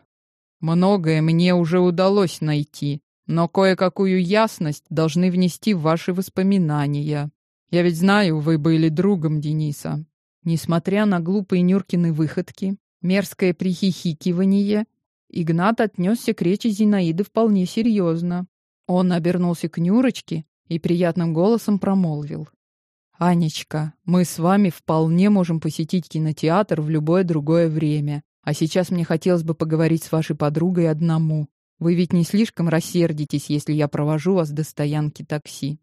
«Многое мне уже удалось найти, но кое-какую ясность должны внести в ваши воспоминания. Я ведь знаю, вы были другом Дениса. Несмотря на глупые Нюркины выходки, мерзкое прихихикивание, Игнат отнесся к речи Зинаиды вполне серьезно. Он обернулся к Нюрочке и приятным голосом промолвил. «Анечка, мы с вами вполне можем посетить кинотеатр в любое другое время, а сейчас мне хотелось бы поговорить с вашей подругой одному. Вы ведь не слишком рассердитесь, если я провожу вас до стоянки такси?»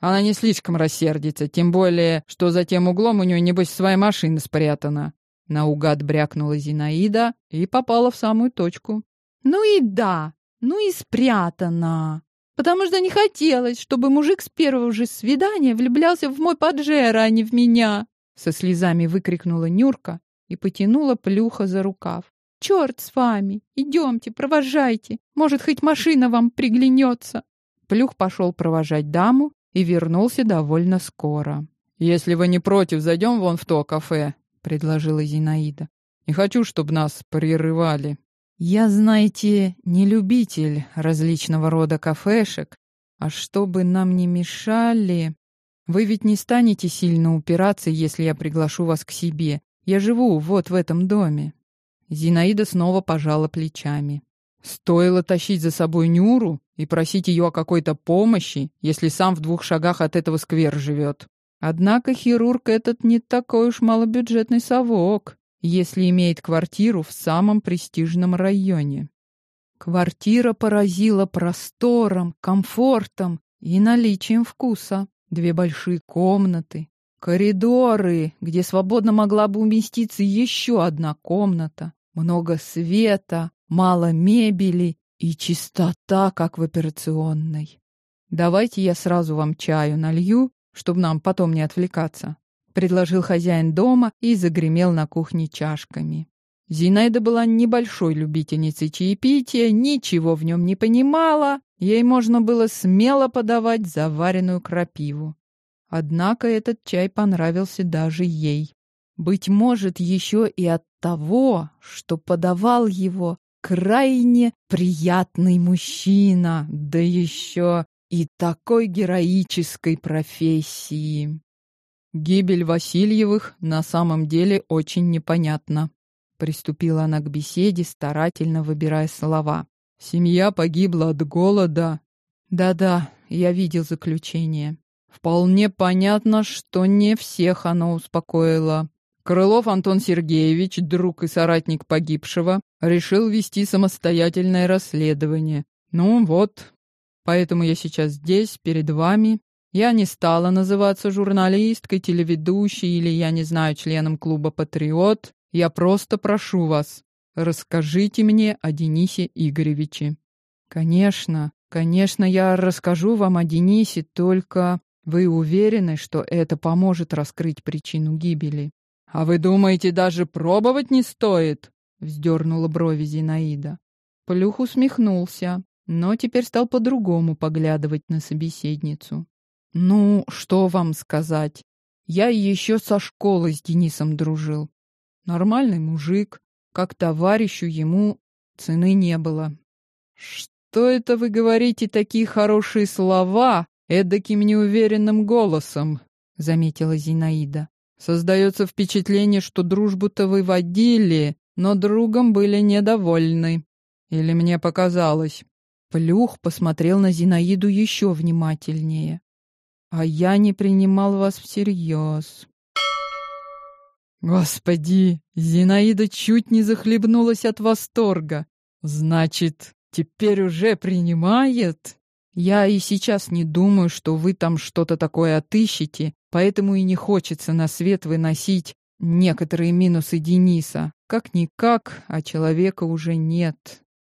Она не слишком рассердится, тем более, что за тем углом у нее, небось, своя машина спрятана. Наугад брякнула Зинаида и попала в самую точку. «Ну и да, ну и спрятана. Потому что не хотелось, чтобы мужик с первого же свидания влюблялся в мой поджера, а не в меня!» Со слезами выкрикнула Нюрка и потянула Плюха за рукав. «Черт с вами! Идемте, провожайте! Может, хоть машина вам приглянется!» Плюх пошел провожать даму, и вернулся довольно скоро. «Если вы не против, зайдем вон в то кафе», — предложила Зинаида. «Не хочу, чтобы нас прерывали». «Я, знаете, не любитель различного рода кафешек, а чтобы нам не мешали...» «Вы ведь не станете сильно упираться, если я приглашу вас к себе. Я живу вот в этом доме». Зинаида снова пожала плечами. Стоило тащить за собой Нюру и просить ее о какой-то помощи, если сам в двух шагах от этого сквер живет. Однако хирург этот не такой уж малобюджетный совок, если имеет квартиру в самом престижном районе. Квартира поразила простором, комфортом и наличием вкуса. Две большие комнаты, коридоры, где свободно могла бы уместиться еще одна комната, много света, мало мебели и чистота, как в операционной. Давайте я сразу вам чаю налью, чтобы нам потом не отвлекаться, предложил хозяин дома и загремел на кухне чашками. Зинаида была небольшой любительницей чаепития, ничего в нем не понимала, ей можно было смело подавать заваренную крапиву. Однако этот чай понравился даже ей. Быть может, еще и от того, что подавал его крайне приятный мужчина, да еще и такой героической профессии. Гибель Васильевых на самом деле очень непонятна. Приступила она к беседе, старательно выбирая слова. Семья погибла от голода. Да-да, я видел заключение. Вполне понятно, что не всех оно успокоило. Крылов Антон Сергеевич, друг и соратник погибшего, решил вести самостоятельное расследование. Ну вот, поэтому я сейчас здесь, перед вами. Я не стала называться журналисткой, телеведущей или, я не знаю, членом клуба «Патриот». Я просто прошу вас, расскажите мне о Денисе Игоревиче. Конечно, конечно, я расскажу вам о Денисе, только вы уверены, что это поможет раскрыть причину гибели? «А вы думаете, даже пробовать не стоит?» — вздернула брови Зинаида. Плюх усмехнулся, но теперь стал по-другому поглядывать на собеседницу. «Ну, что вам сказать? Я еще со школы с Денисом дружил. Нормальный мужик, как товарищу ему цены не было. Что это вы говорите такие хорошие слова эдаким неуверенным голосом?» — заметила Зинаида. Создается впечатление, что дружбу-то вы водили, но другом были недовольны. Или мне показалось. Плюх посмотрел на Зинаиду еще внимательнее. А я не принимал вас всерьез. Господи, Зинаида чуть не захлебнулась от восторга. Значит, теперь уже принимает? Я и сейчас не думаю, что вы там что-то такое отыщете, поэтому и не хочется на свет выносить некоторые минусы Дениса. Как-никак, а человека уже нет.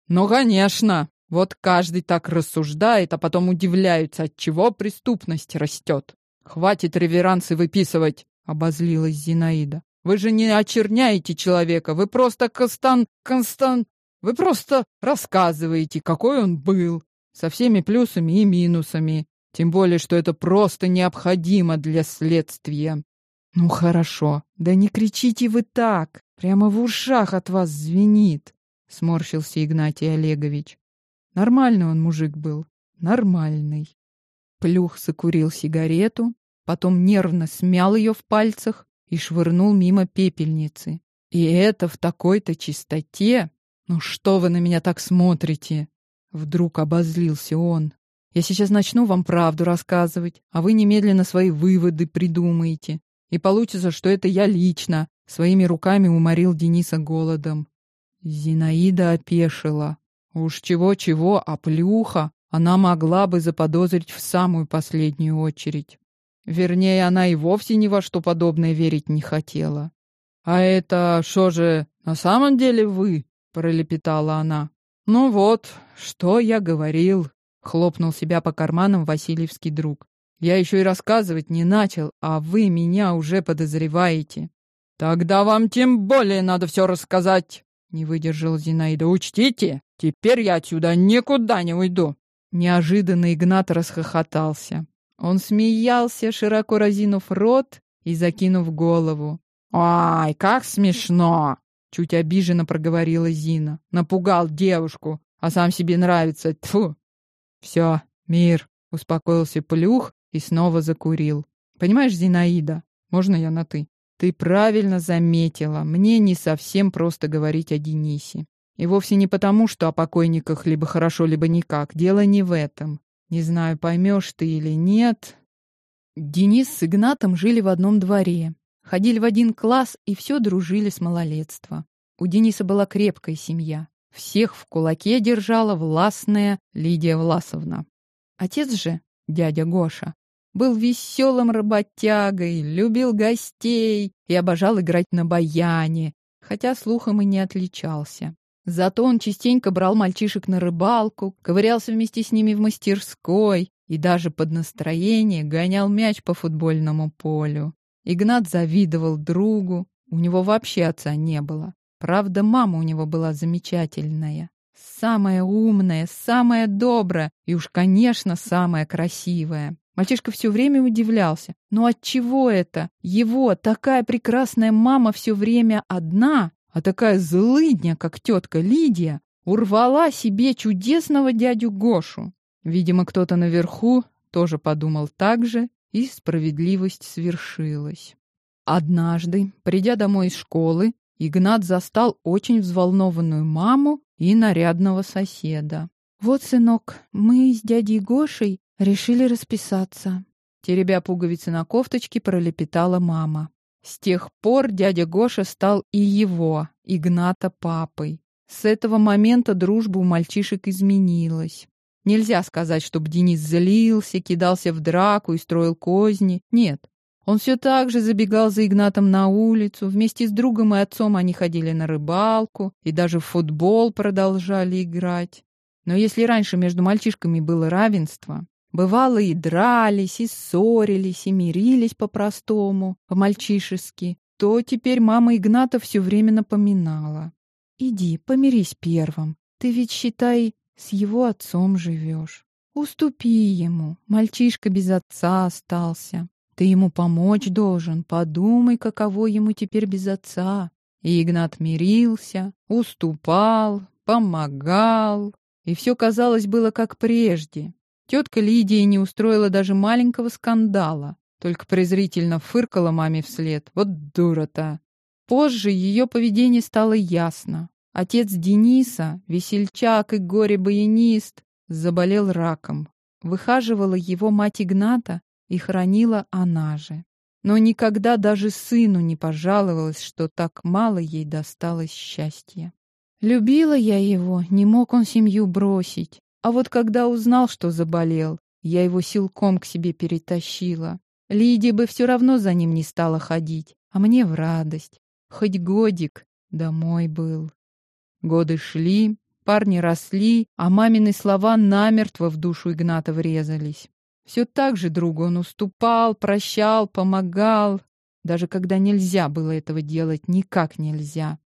Ну, конечно, вот каждый так рассуждает, а потом удивляются, от чего преступность растет. Хватит реверансы выписывать, обозлилась Зинаида. Вы же не очерняете человека, вы просто Констан... Констан... Вы просто рассказываете, какой он был, со всеми плюсами и минусами. Тем более, что это просто необходимо для следствия. Ну хорошо, да не кричите вы так. Прямо в ушах от вас звенит, сморщился Игнатий Олегович. Нормальный он мужик был, нормальный. Плюх закурил сигарету, потом нервно смял ее в пальцах и швырнул мимо пепельницы. И это в такой-то чистоте. Ну что вы на меня так смотрите? Вдруг обозлился он. Я сейчас начну вам правду рассказывать, а вы немедленно свои выводы придумаете. И получится, что это я лично своими руками уморил Дениса голодом. Зинаида опешила. Уж чего-чего, а плюха она могла бы заподозрить в самую последнюю очередь. Вернее, она и вовсе ни во что подобное верить не хотела. «А это что же, на самом деле вы?» — пролепетала она. «Ну вот, что я говорил», — хлопнул себя по карманам Васильевский друг. «Я еще и рассказывать не начал, а вы меня уже подозреваете». «Тогда вам тем более надо все рассказать», — не выдержал Зинаида. «Учтите, теперь я отсюда никуда не уйду». Неожиданно Игнат расхохотался. Он смеялся, широко разинув рот и закинув голову. «Ай, как смешно!» Чуть обиженно проговорила Зина. Напугал девушку, а сам себе нравится. Тфу. Все, мир. Успокоился Плюх и снова закурил. Понимаешь, Зинаида, можно я на «ты»? Ты правильно заметила, мне не совсем просто говорить о Денисе. И вовсе не потому, что о покойниках либо хорошо, либо никак. Дело не в этом. Не знаю, поймешь ты или нет. Денис с Игнатом жили в одном дворе. Ходили в один класс и все дружили с малолетства. У Дениса была крепкая семья. Всех в кулаке держала властная Лидия Власовна. Отец же, дядя Гоша, был веселым работягой, любил гостей и обожал играть на баяне, хотя слухом и не отличался. Зато он частенько брал мальчишек на рыбалку, ковырялся вместе с ними в мастерской и даже под настроение гонял мяч по футбольному полю. Игнат завидовал другу, у него вообще отца не было. Правда, мама у него была замечательная. Самая умная, самая добрая и уж, конечно, самая красивая. Мальчишка все время удивлялся. Но от чего это? Его, такая прекрасная мама, все время одна, а такая злыдня, как тетка Лидия, урвала себе чудесного дядю Гошу. Видимо, кто-то наверху тоже подумал так же, и справедливость свершилась. Однажды, придя домой из школы, Игнат застал очень взволнованную маму и нарядного соседа. «Вот, сынок, мы с дядей Гошей решили расписаться». Теребя пуговицы на кофточке, пролепетала мама. С тех пор дядя Гоша стал и его, Игната, папой. С этого момента дружба у мальчишек изменилась. Нельзя сказать, чтобы Денис злился, кидался в драку и строил козни. Нет. Он все так же забегал за Игнатом на улицу. Вместе с другом и отцом они ходили на рыбалку и даже в футбол продолжали играть. Но если раньше между мальчишками было равенство, бывало и дрались, и ссорились, и мирились по-простому, по-мальчишески, то теперь мама Игната все время напоминала. «Иди, помирись первым. Ты ведь, считай, с его отцом живешь. Уступи ему, мальчишка без отца остался. Ты ему помочь должен, подумай, каково ему теперь без отца. И Игнат мирился, уступал, помогал, и все, казалось, было как прежде. Тетка Лидия не устроила даже маленького скандала, только презрительно фыркала маме вслед. Вот дура-то! Позже ее поведение стало ясно. Отец Дениса, весельчак и горе-баянист, заболел раком. Выхаживала его мать Игната и хранила она же. Но никогда даже сыну не пожаловалась, что так мало ей досталось счастья. Любила я его, не мог он семью бросить. А вот когда узнал, что заболел, я его силком к себе перетащила. Лидия бы все равно за ним не стала ходить, а мне в радость. Хоть годик домой был. Годы шли, парни росли, а мамины слова намертво в душу Игната врезались. Все так же другу он уступал, прощал, помогал. Даже когда нельзя было этого делать, никак нельзя.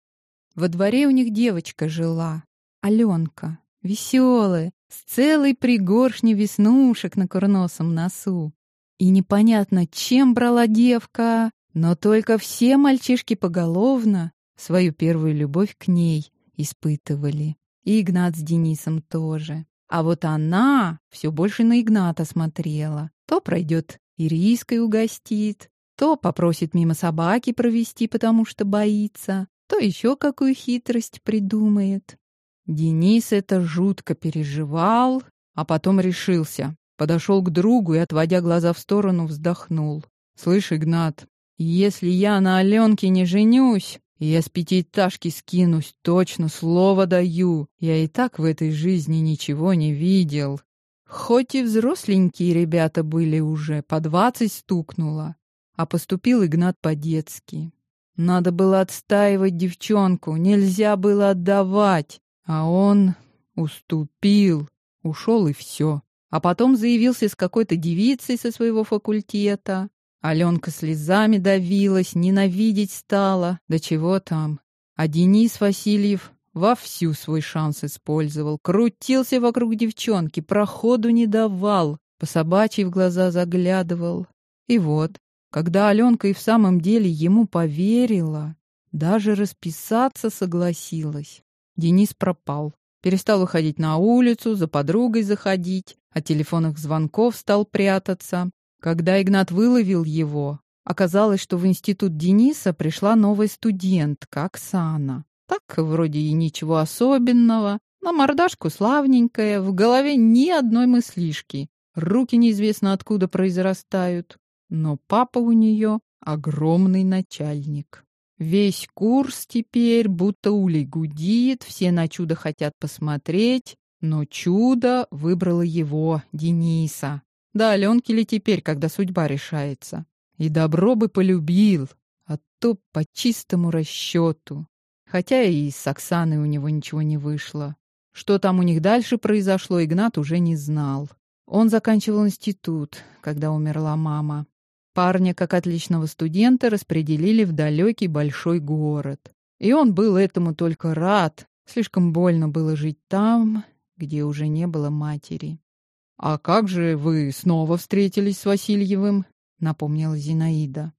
Во дворе у них девочка жила, Аленка, веселая, с целой пригоршней веснушек на курносом носу. И непонятно, чем брала девка, но только все мальчишки поголовно свою первую любовь к ней испытывали. И Игнат с Денисом тоже. А вот она все больше на Игната смотрела. То пройдет ириской угостит, то попросит мимо собаки провести, потому что боится, то еще какую хитрость придумает. Денис это жутко переживал, а потом решился. Подошел к другу и, отводя глаза в сторону, вздохнул. «Слышь, Игнат, если я на Аленке не женюсь, я с пятиэтажки скинусь, точно, слово даю. Я и так в этой жизни ничего не видел. Хоть и взросленькие ребята были уже, по двадцать стукнуло. А поступил Игнат по-детски. Надо было отстаивать девчонку, нельзя было отдавать. А он уступил, ушел и все. А потом заявился с какой-то девицей со своего факультета. Аленка слезами давилась, ненавидеть стала. Да чего там. А Денис Васильев вовсю свой шанс использовал. Крутился вокруг девчонки, проходу не давал. По собачьей в глаза заглядывал. И вот, когда Аленка и в самом деле ему поверила, даже расписаться согласилась, Денис пропал. Перестал выходить на улицу, за подругой заходить, от телефонных звонков стал прятаться. Когда Игнат выловил его, оказалось, что в институт Дениса пришла новая студентка, Оксана. Так, вроде и ничего особенного, на мордашку славненькая, в голове ни одной мыслишки. Руки неизвестно откуда произрастают. Но папа у нее огромный начальник. Весь курс теперь будто улей гудит, все на чудо хотят посмотреть, но чудо выбрало его, Дениса. Да Аленке ли теперь, когда судьба решается? И добро бы полюбил, а то по чистому расчету. Хотя и с Оксаной у него ничего не вышло. Что там у них дальше произошло, Игнат уже не знал. Он заканчивал институт, когда умерла мама. Парня, как отличного студента, распределили в далекий большой город. И он был этому только рад. Слишком больно было жить там, где уже не было матери. «А как же вы снова встретились с Васильевым?» — напомнила Зинаида.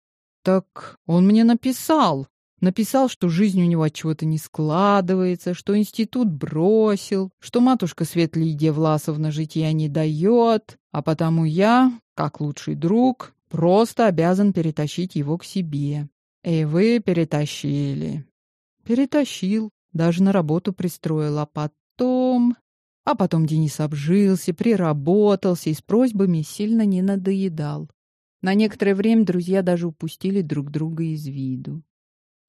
«Так он мне написал. Написал, что жизнь у него от чего-то не складывается, что институт бросил, что матушка Свет Лидия Власовна жития не дает, а потому я, как лучший друг, просто обязан перетащить его к себе. И вы перетащили. Перетащил, даже на работу пристроил, а потом... А потом Денис обжился, приработался и с просьбами сильно не надоедал. На некоторое время друзья даже упустили друг друга из виду.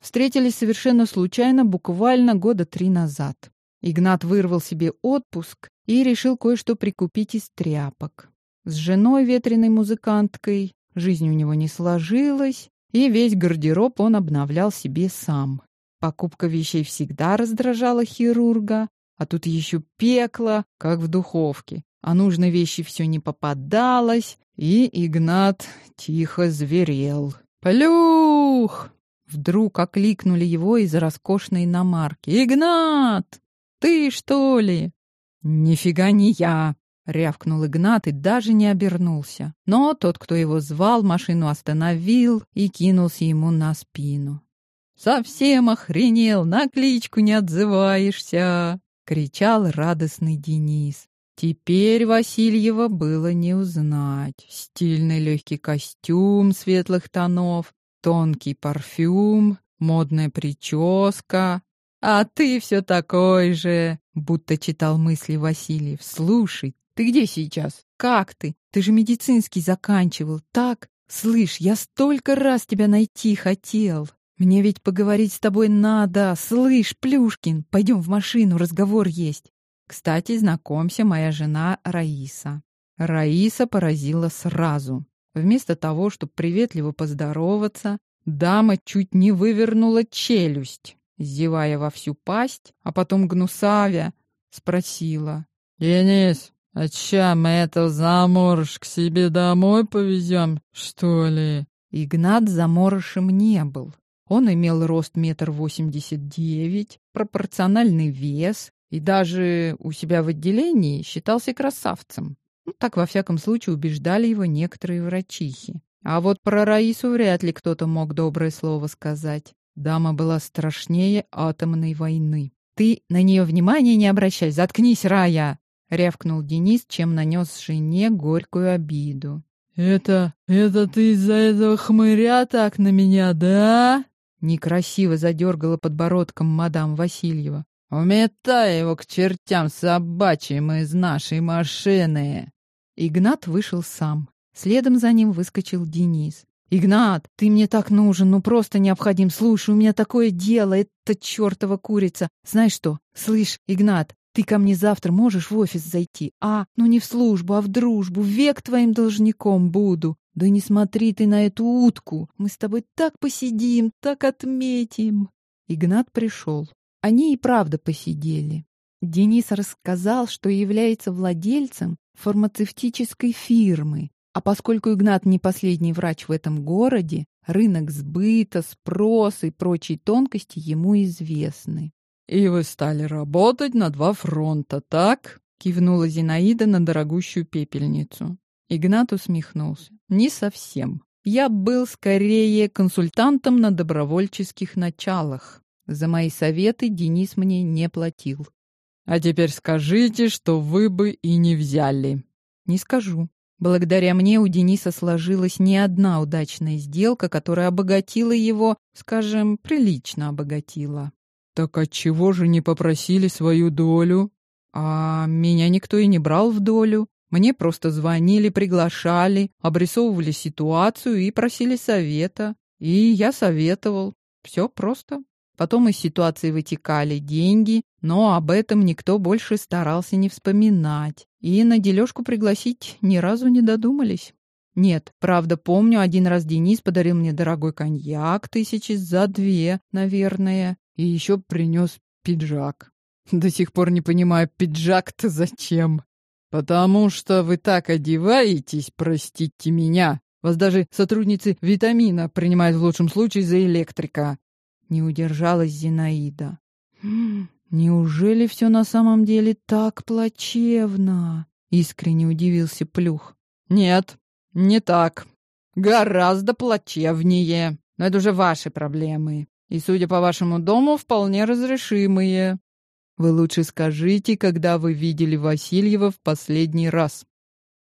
Встретились совершенно случайно, буквально года три назад. Игнат вырвал себе отпуск и решил кое-что прикупить из тряпок. С женой ветреной музыканткой жизнь у него не сложилась, и весь гардероб он обновлял себе сам. Покупка вещей всегда раздражала хирурга, а тут еще пекло, как в духовке. А нужной вещи все не попадалось, и Игнат тихо зверел. «Плюх!» Вдруг окликнули его из роскошной иномарки. «Игнат! Ты, что ли?» «Нифига не я!» — рявкнул Игнат и даже не обернулся. Но тот, кто его звал, машину остановил и кинулся ему на спину. «Совсем охренел, на кличку не отзываешься!» — кричал радостный Денис. Теперь Васильева было не узнать. Стильный легкий костюм светлых тонов, Тонкий парфюм, модная прическа. А ты все такой же, будто читал мысли Васильев. Слушай, ты где сейчас? Как ты? Ты же медицинский заканчивал, так? Слышь, я столько раз тебя найти хотел. Мне ведь поговорить с тобой надо. Слышь, Плюшкин, пойдем в машину, разговор есть. Кстати, знакомься, моя жена Раиса. Раиса поразила сразу. Вместо того, чтобы приветливо поздороваться, дама чуть не вывернула челюсть, зевая во всю пасть, а потом гнусавя спросила. «Денис, а ча мы этого заморож к себе домой повезем, что ли?» Игнат заморышем не был. Он имел рост метр восемьдесят девять, пропорциональный вес и даже у себя в отделении считался красавцем. Ну, так, во всяком случае, убеждали его некоторые врачихи. А вот про Раису вряд ли кто-то мог доброе слово сказать. Дама была страшнее атомной войны. «Ты на нее внимания не обращай! Заткнись, Рая!» — рявкнул Денис, чем нанес жене горькую обиду. «Это... это ты из-за этого хмыря так на меня, да?» Некрасиво задергала подбородком мадам Васильева. «Уметай его к чертям собачьим из нашей машины!» Игнат вышел сам. Следом за ним выскочил Денис. «Игнат, ты мне так нужен, ну просто необходим. Слушай, у меня такое дело, это чертова курица. Знаешь что? Слышь, Игнат, ты ко мне завтра можешь в офис зайти? А, ну не в службу, а в дружбу. Век твоим должником буду. Да не смотри ты на эту утку. Мы с тобой так посидим, так отметим». Игнат пришел. Они и правда посидели. Денис рассказал, что является владельцем фармацевтической фирмы, а поскольку Игнат не последний врач в этом городе, рынок сбыта, спрос и прочие тонкости ему известны. «И вы стали работать на два фронта, так?» — кивнула Зинаида на дорогущую пепельницу. Игнат усмехнулся. «Не совсем. Я был скорее консультантом на добровольческих началах. За мои советы Денис мне не платил. А теперь скажите, что вы бы и не взяли. Не скажу. Благодаря мне у Дениса сложилась не одна удачная сделка, которая обогатила его, скажем, прилично обогатила. Так отчего же не попросили свою долю? А меня никто и не брал в долю. Мне просто звонили, приглашали, обрисовывали ситуацию и просили совета. И я советовал. Все просто. Потом из ситуации вытекали деньги, но об этом никто больше старался не вспоминать. И на дележку пригласить ни разу не додумались. Нет, правда, помню, один раз Денис подарил мне дорогой коньяк, тысячи за две, наверное, и еще принес пиджак. До сих пор не понимаю, пиджак-то зачем? Потому что вы так одеваетесь, простите меня. Вас даже сотрудницы витамина принимают в лучшем случае за электрика. Не удержалась Зинаида. «Неужели все на самом деле так плачевно?» Искренне удивился Плюх. «Нет, не так. Гораздо плачевнее. Но это уже ваши проблемы. И, судя по вашему дому, вполне разрешимые. Вы лучше скажите, когда вы видели Васильева в последний раз.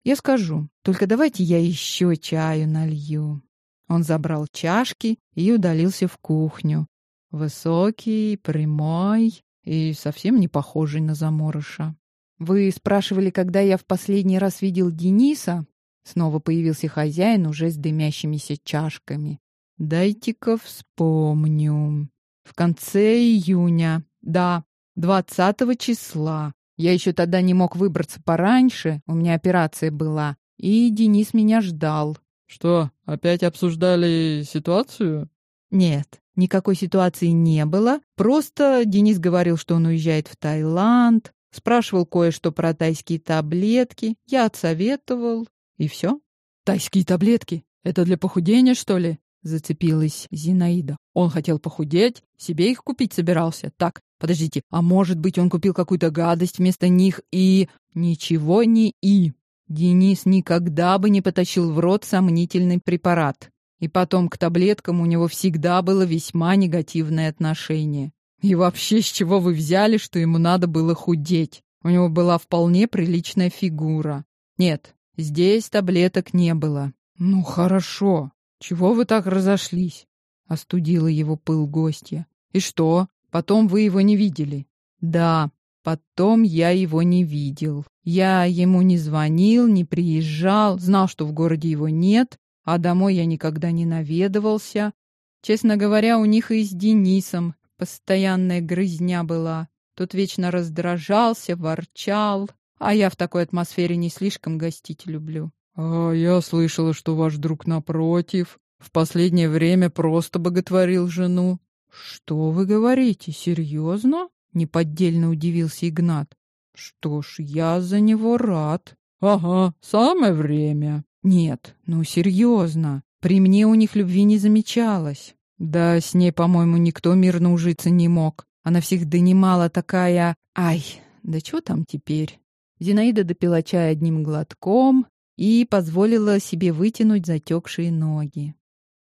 Я скажу, только давайте я еще чаю налью. Он забрал чашки и удалился в кухню. Высокий, прямой и совсем не похожий на заморыша. Вы спрашивали, когда я в последний раз видел Дениса? Снова появился хозяин уже с дымящимися чашками. Дайте-ка вспомню. В конце июня. Да, двадцатого числа. Я еще тогда не мог выбраться пораньше, у меня операция была, и Денис меня ждал. Что, опять обсуждали ситуацию? Нет, никакой ситуации не было. Просто Денис говорил, что он уезжает в Таиланд, спрашивал кое-что про тайские таблетки, я отсоветовал, и все. Тайские таблетки? Это для похудения, что ли? Зацепилась Зинаида. Он хотел похудеть, себе их купить собирался. Так, подождите, а может быть он купил какую-то гадость вместо них и... Ничего не и. Денис никогда бы не потащил в рот сомнительный препарат. И потом к таблеткам у него всегда было весьма негативное отношение. И вообще, с чего вы взяли, что ему надо было худеть? У него была вполне приличная фигура. Нет, здесь таблеток не было. Ну хорошо, «Чего вы так разошлись?» — остудила его пыл гостья. «И что, потом вы его не видели?» «Да, потом я его не видел. Я ему не звонил, не приезжал, знал, что в городе его нет, а домой я никогда не наведывался. Честно говоря, у них и с Денисом постоянная грызня была. Тот вечно раздражался, ворчал, а я в такой атмосфере не слишком гостить люблю. «А я слышала, что ваш друг напротив в последнее время просто боготворил жену». «Что вы говорите, серьезно?» — неподдельно удивился Игнат. «Что ж, я за него рад». «Ага, самое время». «Нет, ну серьезно. При мне у них любви не замечалось. Да с ней, по-моему, никто мирно ужиться не мог. Она всех донимала такая... Ай, да что там теперь?» Зинаида допила чай одним глотком, и позволила себе вытянуть затекшие ноги.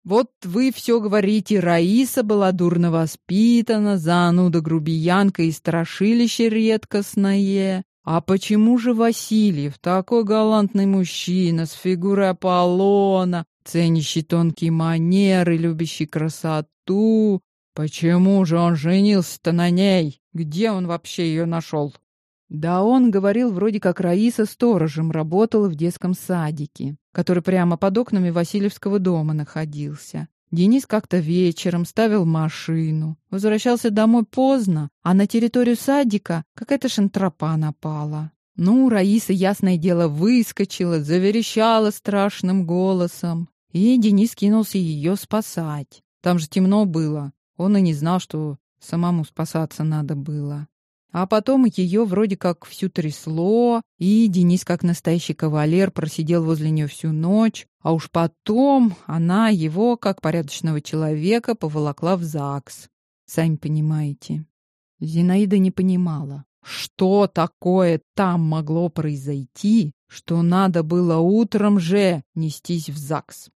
«Вот вы все говорите, Раиса была дурно воспитана, зануда грубиянка и страшилище редкостное. А почему же Васильев, такой галантный мужчина, с фигурой Аполлона, ценящий тонкие манеры, любящий красоту, почему же он женился-то на ней? Где он вообще ее нашел?» Да он говорил, вроде как Раиса сторожем работала в детском садике, который прямо под окнами Васильевского дома находился. Денис как-то вечером ставил машину, возвращался домой поздно, а на территорию садика какая-то шантропа напала. Ну, Раиса, ясное дело, выскочила, заверещала страшным голосом, и Денис кинулся ее спасать. Там же темно было, он и не знал, что самому спасаться надо было. А потом ее вроде как всю трясло, и Денис, как настоящий кавалер, просидел возле нее всю ночь, а уж потом она его, как порядочного человека, поволокла в ЗАГС. Сами понимаете. Зинаида не понимала, что такое там могло произойти, что надо было утром же нестись в ЗАГС.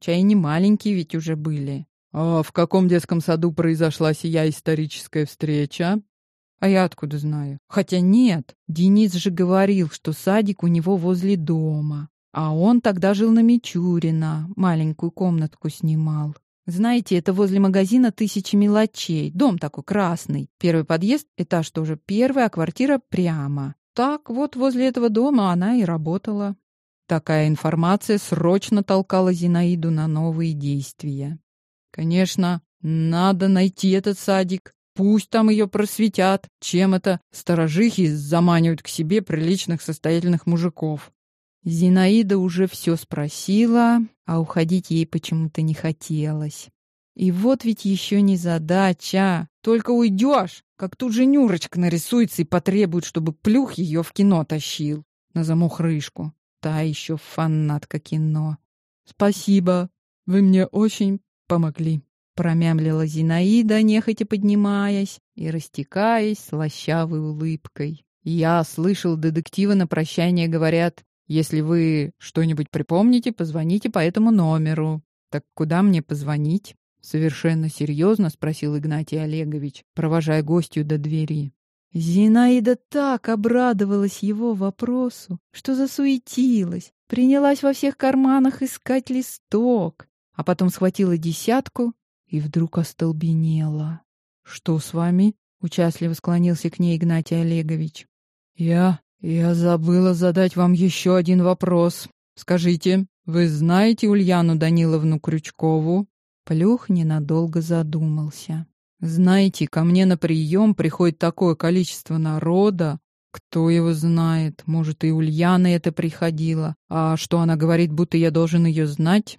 Чай не маленькие ведь уже были. «А в каком детском саду произошла сия историческая встреча?» А я откуда знаю? Хотя нет, Денис же говорил, что садик у него возле дома. А он тогда жил на Мичурина, маленькую комнатку снимал. Знаете, это возле магазина «Тысячи мелочей». Дом такой красный. Первый подъезд, этаж тоже первый, а квартира прямо. Так вот возле этого дома она и работала. Такая информация срочно толкала Зинаиду на новые действия. Конечно, надо найти этот садик, Пусть там ее просветят, чем это сторожихи заманивают к себе приличных состоятельных мужиков. Зинаида уже все спросила, а уходить ей почему-то не хотелось. И вот ведь еще не задача. Только уйдешь, как тут же Нюрочка нарисуется и потребует, чтобы плюх ее в кино тащил. На замухрышку. Та еще фанатка кино. Спасибо, вы мне очень помогли. Промямлила Зинаида, нехотя поднимаясь и растекаясь слащавой улыбкой. Я слышал, детективы на прощание говорят, если вы что-нибудь припомните, позвоните по этому номеру. Так куда мне позвонить? Совершенно серьезно спросил Игнатий Олегович, провожая гостью до двери. Зинаида так обрадовалась его вопросу, что засуетилась, принялась во всех карманах искать листок, а потом схватила десятку и вдруг остолбенела. «Что с вами?» — участливо склонился к ней Игнатий Олегович. «Я... я забыла задать вам еще один вопрос. Скажите, вы знаете Ульяну Даниловну Крючкову?» Плюх ненадолго задумался. «Знаете, ко мне на прием приходит такое количество народа. Кто его знает? Может, и Ульяна это приходила. А что она говорит, будто я должен ее знать?»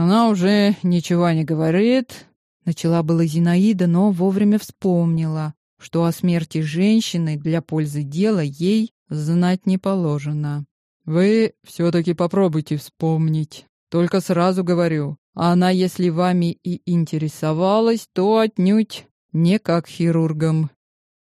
«Она уже ничего не говорит», — начала была Зинаида, но вовремя вспомнила, что о смерти женщины для пользы дела ей знать не положено. «Вы все-таки попробуйте вспомнить. Только сразу говорю, она, если вами и интересовалась, то отнюдь не как хирургом».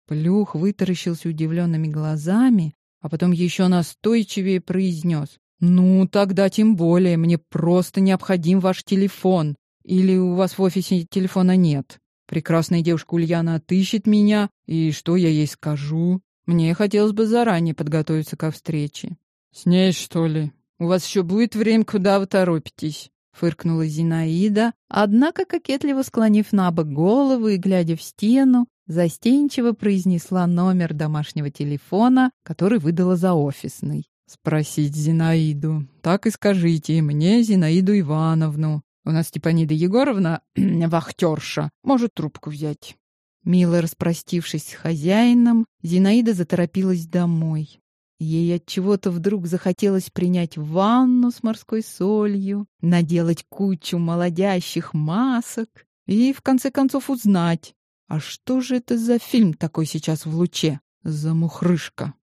Плюх вытаращился удивленными глазами, а потом еще настойчивее произнес. «Ну, тогда тем более, мне просто необходим ваш телефон. Или у вас в офисе телефона нет? Прекрасная девушка Ульяна отыщет меня, и что я ей скажу? Мне хотелось бы заранее подготовиться ко встрече». «С ней, что ли? У вас еще будет время, куда вы торопитесь?» Фыркнула Зинаида, однако, кокетливо склонив на бок голову и глядя в стену, застенчиво произнесла номер домашнего телефона, который выдала за офисный. Спросить Зинаиду. Так и скажите мне, Зинаиду Ивановну. У нас Степанида Егоровна, вахтерша, может трубку взять. Мило распростившись с хозяином, Зинаида заторопилась домой. Ей от чего-то вдруг захотелось принять ванну с морской солью, наделать кучу молодящих масок и, в конце концов, узнать, а что же это за фильм такой сейчас в луче? Замухрышка.